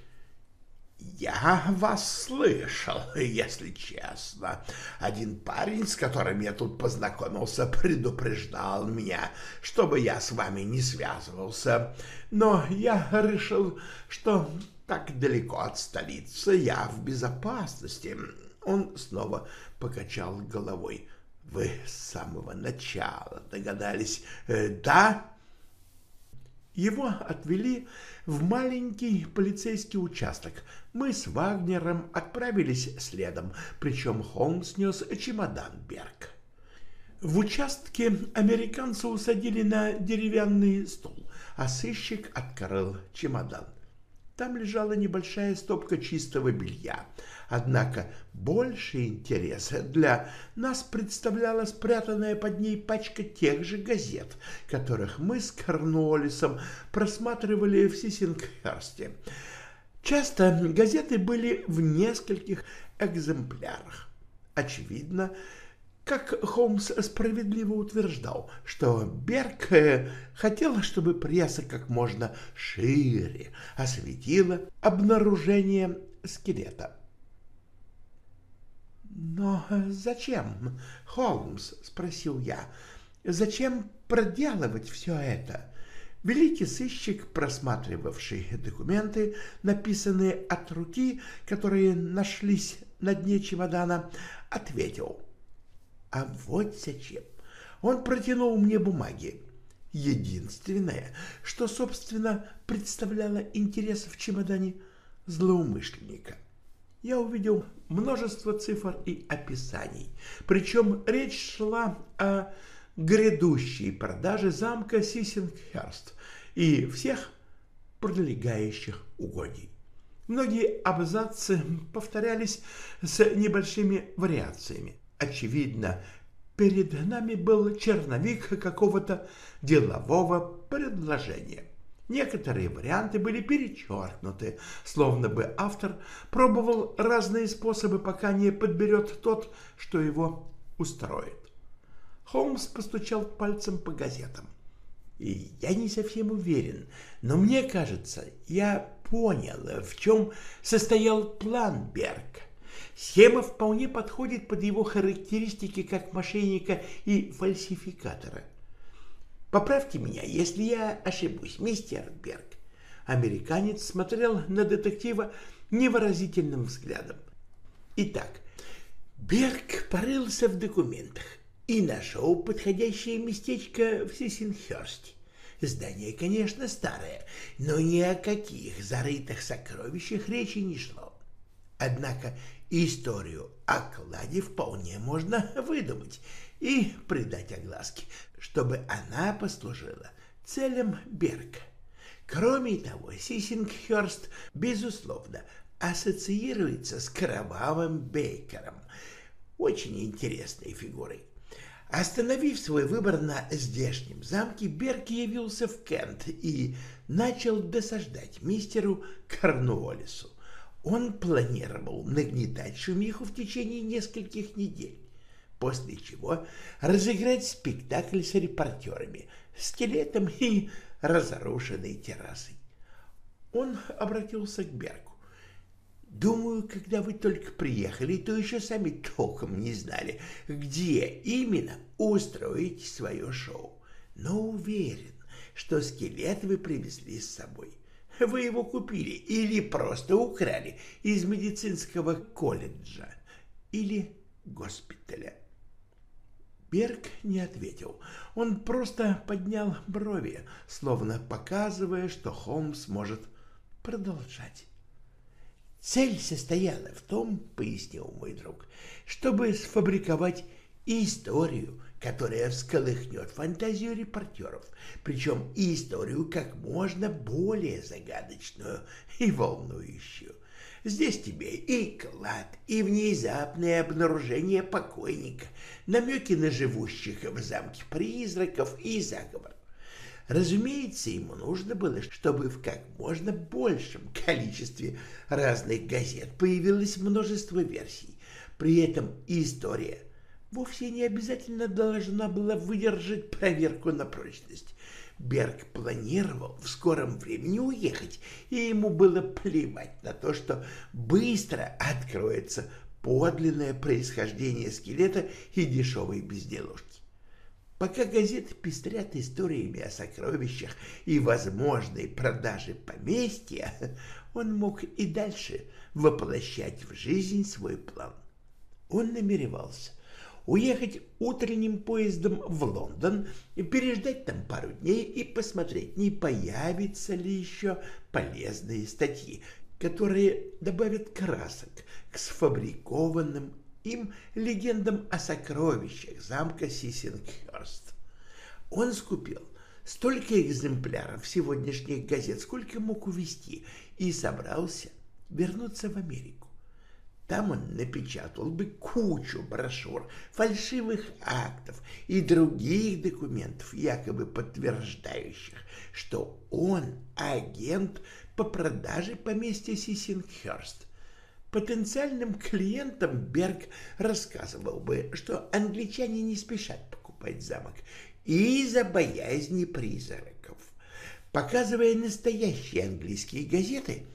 Я вас слышал, если честно. Один парень, с которым я тут познакомился, предупреждал меня, чтобы я с вами не связывался. Но я решил, что так далеко от столицы я в безопасности. Он снова покачал головой. Вы с самого начала догадались, э, да? Его отвели в маленький полицейский участок. Мы с Вагнером отправились следом, причем Холмс нес чемодан Берг. В участке американца усадили на деревянный стол, а сыщик открыл чемодан. Там лежала небольшая стопка чистого белья. Однако больший интерес для нас представляла спрятанная под ней пачка тех же газет, которых мы с Корнуоллисом просматривали в Сисингхерсте. Часто газеты были в нескольких экземплярах. Очевидно, как Холмс справедливо утверждал, что Берг э, хотел, чтобы пресса как можно шире осветила обнаружение скелета. «Но зачем, Холмс?» — спросил я. «Зачем проделывать все это?» Великий сыщик, просматривавший документы, написанные от руки, которые нашлись на дне чемодана, ответил — а вот зачем. Он протянул мне бумаги. Единственное, что, собственно, представляло интерес в чемодане злоумышленника. Я увидел множество цифр и описаний, причем речь шла о грядущей продаже замка Сисингхерст и всех прилегающих угодий. Многие абзацы повторялись с небольшими вариациями. Очевидно, перед нами был черновик какого-то делового предложения. Некоторые варианты были перечеркнуты, словно бы автор пробовал разные способы, пока не подберет тот, что его устроит. Холмс постучал пальцем по газетам. И я не совсем уверен, но мне кажется, я понял, в чем состоял план Берга. Схема вполне подходит под его характеристики как мошенника и фальсификатора. Поправьте меня, если я ошибусь, мистер Берг. Американец смотрел на детектива невыразительным взглядом. Итак, Берг порылся в документах и нашел подходящее местечко в Сисингхерсте. Здание, конечно, старое, но ни о каких зарытых сокровищах речи не шло. Однако Историю о кладе вполне можно выдумать и придать огласке, чтобы она послужила целям Берга. Кроме того, Сисингхерст, безусловно, ассоциируется с кровавым Бейкером, очень интересной фигурой. Остановив свой выбор на здешнем замке, Берг явился в Кент и начал досаждать мистеру Корнуоллису. Он планировал нагнетать шумиху в течение нескольких недель, после чего разыграть спектакль с репортерами, скелетом и разрушенной террасой. Он обратился к Бергу. «Думаю, когда вы только приехали, то еще сами толком не знали, где именно устроить свое шоу. Но уверен, что скелет вы привезли с собой. Вы его купили или просто украли из медицинского колледжа или госпиталя. Берг не ответил. Он просто поднял брови, словно показывая, что Холмс может продолжать. Цель состояла в том, пояснил мой друг, чтобы сфабриковать историю, которая всколыхнет фантазию репортеров, причем и историю как можно более загадочную и волнующую. Здесь тебе и клад, и внезапное обнаружение покойника, намеки на живущих в замке призраков и заговор. Разумеется, ему нужно было, чтобы в как можно большем количестве разных газет появилось множество версий. При этом история вовсе не обязательно должна была выдержать проверку на прочность. Берг планировал в скором времени уехать, и ему было плевать на то, что быстро откроется подлинное происхождение скелета и дешевой безделушки. Пока газеты пестрят историями о сокровищах и возможной продаже поместья, он мог и дальше воплощать в жизнь свой план. Он намеревался уехать утренним поездом в Лондон, переждать там пару дней и посмотреть, не появятся ли еще полезные статьи, которые добавят красок к сфабрикованным им легендам о сокровищах замка Сисингхерст. Он скупил столько экземпляров сегодняшних газет, сколько мог увезти, и собрался вернуться в Америку. Там он напечатал бы кучу брошюр, фальшивых актов и других документов, якобы подтверждающих, что он агент по продаже поместья Сисингхерст. Потенциальным клиентам Берг рассказывал бы, что англичане не спешат покупать замок из-за боязни призраков. Показывая настоящие английские газеты,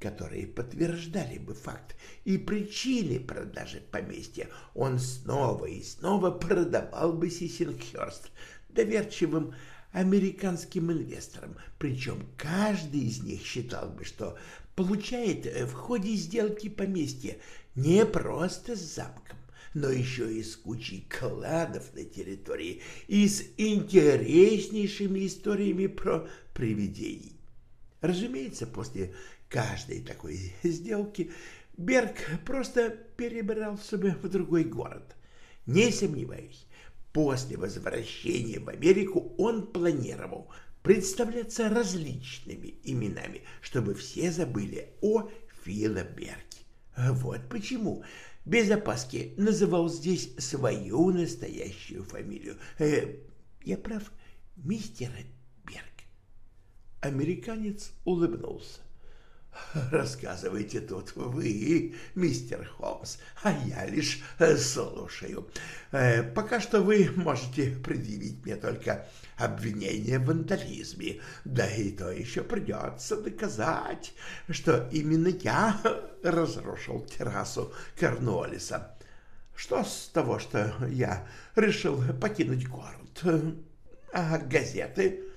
которые подтверждали бы факт и причины продажи поместья, он снова и снова продавал бы Сисингхерст доверчивым американским инвесторам, причем каждый из них считал бы, что получает в ходе сделки поместье не просто с замком, но еще и с кучей кладов на территории и с интереснейшими историями про привидений. Разумеется, после каждой такой сделки Берг просто перебрался бы в другой город. Не сомневаюсь, После возвращения в Америку он планировал представляться различными именами, чтобы все забыли о Филоберге. Вот почему без опаски называл здесь свою настоящую фамилию. Э, я прав, мистер Берг. Американец улыбнулся. Рассказывайте тут вы, мистер Холмс, а я лишь э, слушаю. Э, пока что вы можете предъявить мне только обвинение в вандализме, да и то еще придется доказать, что именно я разрушил террасу Корнуоллиса. Что с того, что я решил покинуть город? А газеты?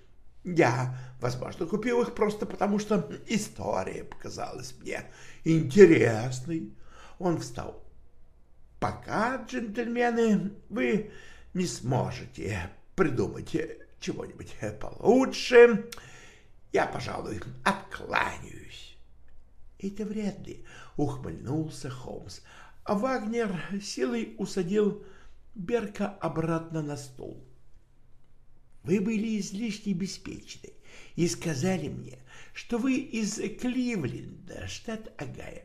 Я, возможно, купил их просто потому, что история показалась мне интересной. Он встал. Пока, джентльмены, вы не сможете придумать чего-нибудь получше, я, пожалуй, откланяюсь. Это вряд ли, ухмыльнулся Холмс. А Вагнер силой усадил Берка обратно на стул. Вы были излишне беспечны и сказали мне, что вы из Кливленда, штат Агая.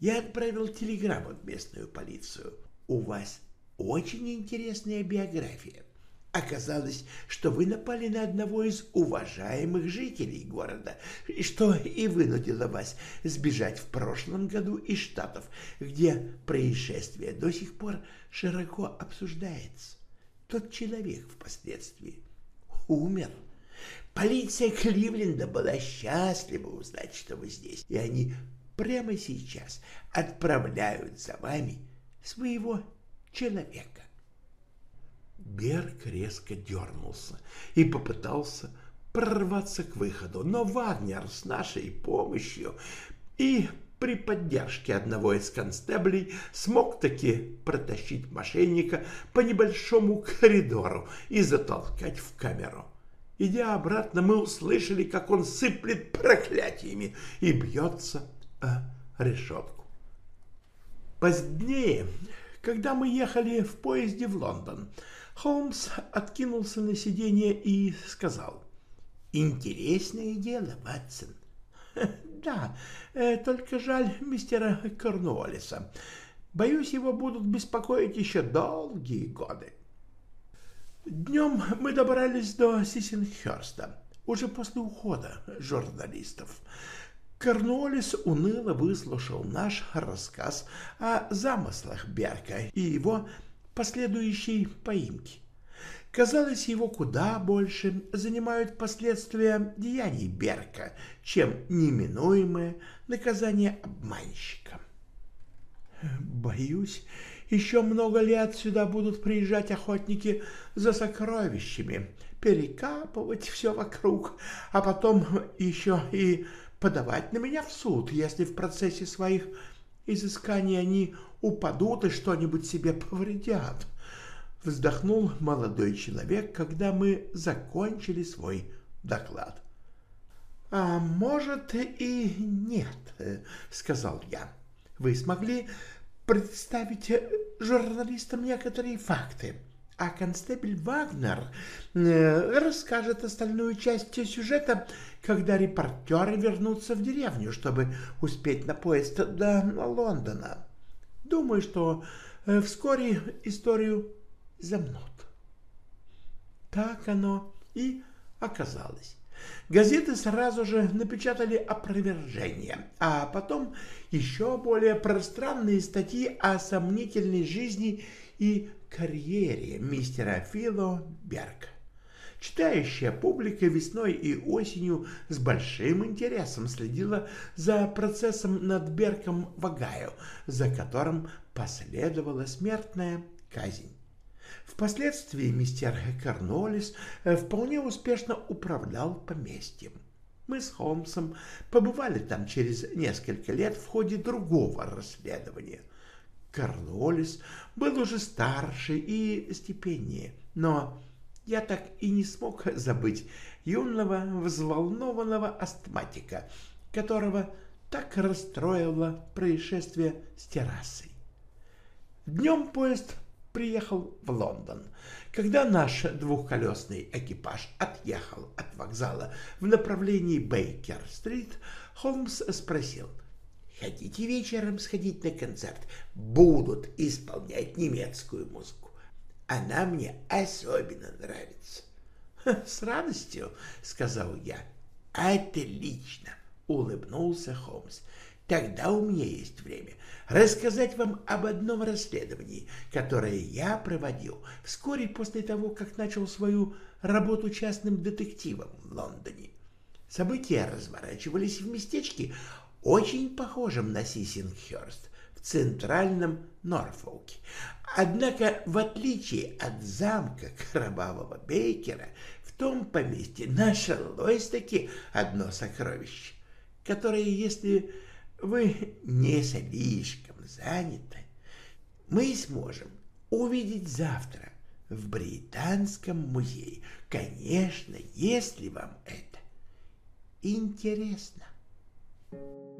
Я отправил телеграмму в местную полицию. У вас очень интересная биография. Оказалось, что вы напали на одного из уважаемых жителей города, что и вынудило вас сбежать в прошлом году из Штатов, где происшествие до сих пор широко обсуждается. Тот человек впоследствии умер. Полиция Кливленда была счастлива узнать, что вы здесь, и они прямо сейчас отправляют за вами своего человека. Берг резко дернулся и попытался прорваться к выходу, но Вагнер с нашей помощью и при поддержке одного из констеблей смог таки протащить мошенника по небольшому коридору и затолкать в камеру. Идя обратно, мы услышали, как он сыплет проклятиями и бьется о решетку. Позднее, когда мы ехали в поезде в Лондон, Холмс откинулся на сиденье и сказал, «Интересное дело, Ватсон. Да, э, только жаль мистера Корнуоллиса. Боюсь, его будут беспокоить еще долгие годы. Днем мы добрались до Сисенхерста, уже после ухода журналистов. Корнуоллис уныло выслушал наш рассказ о замыслах Берка и его последующей поимке. Казалось, его куда больше занимают последствия деяний Берка, чем неминуемое наказание обманщика. «Боюсь, еще много лет сюда будут приезжать охотники за сокровищами, перекапывать все вокруг, а потом еще и подавать на меня в суд, если в процессе своих изысканий они упадут и что-нибудь себе повредят. Вздохнул молодой человек, когда мы закончили свой доклад. «А может и нет», — сказал я. «Вы смогли представить журналистам некоторые факты, а констебль Вагнер э, расскажет остальную часть сюжета, когда репортеры вернутся в деревню, чтобы успеть на поезд до Лондона. Думаю, что э, вскоре историю замнут». Так оно и оказалось. Газеты сразу же напечатали опровержение, а потом еще более пространные статьи о сомнительной жизни и карьере мистера Фило Берга. Читающая публика весной и осенью с большим интересом следила за процессом над Берком в Огайо, за которым последовала смертная казнь. Впоследствии мистер Корнолис э, вполне успешно управлял поместьем. Мы с Холмсом побывали там через несколько лет в ходе другого расследования. Корнолис был уже старше и степеннее, но я так и не смог забыть юного взволнованного астматика, которого так расстроило происшествие с террасой. Днем поезд приехал в Лондон. Когда наш двухколесный экипаж отъехал от вокзала в направлении Бейкер-стрит, Холмс спросил, «Хотите вечером сходить на концерт? Будут исполнять немецкую музыку. Она мне особенно нравится». «С радостью», — сказал я. «Отлично», — улыбнулся Холмс. Тогда у меня есть время рассказать вам об одном расследовании, которое я проводил вскоре после того, как начал свою работу частным детективом в Лондоне. События разворачивались в местечке, очень похожем на Сисингхёрст, в центральном Норфолке. Однако, в отличие от замка кровавого Бейкера, в том поместье нашлось таки одно сокровище, которое, если вы не слишком заняты, мы сможем увидеть завтра в Британском музее. Конечно, если вам это интересно. Thank you.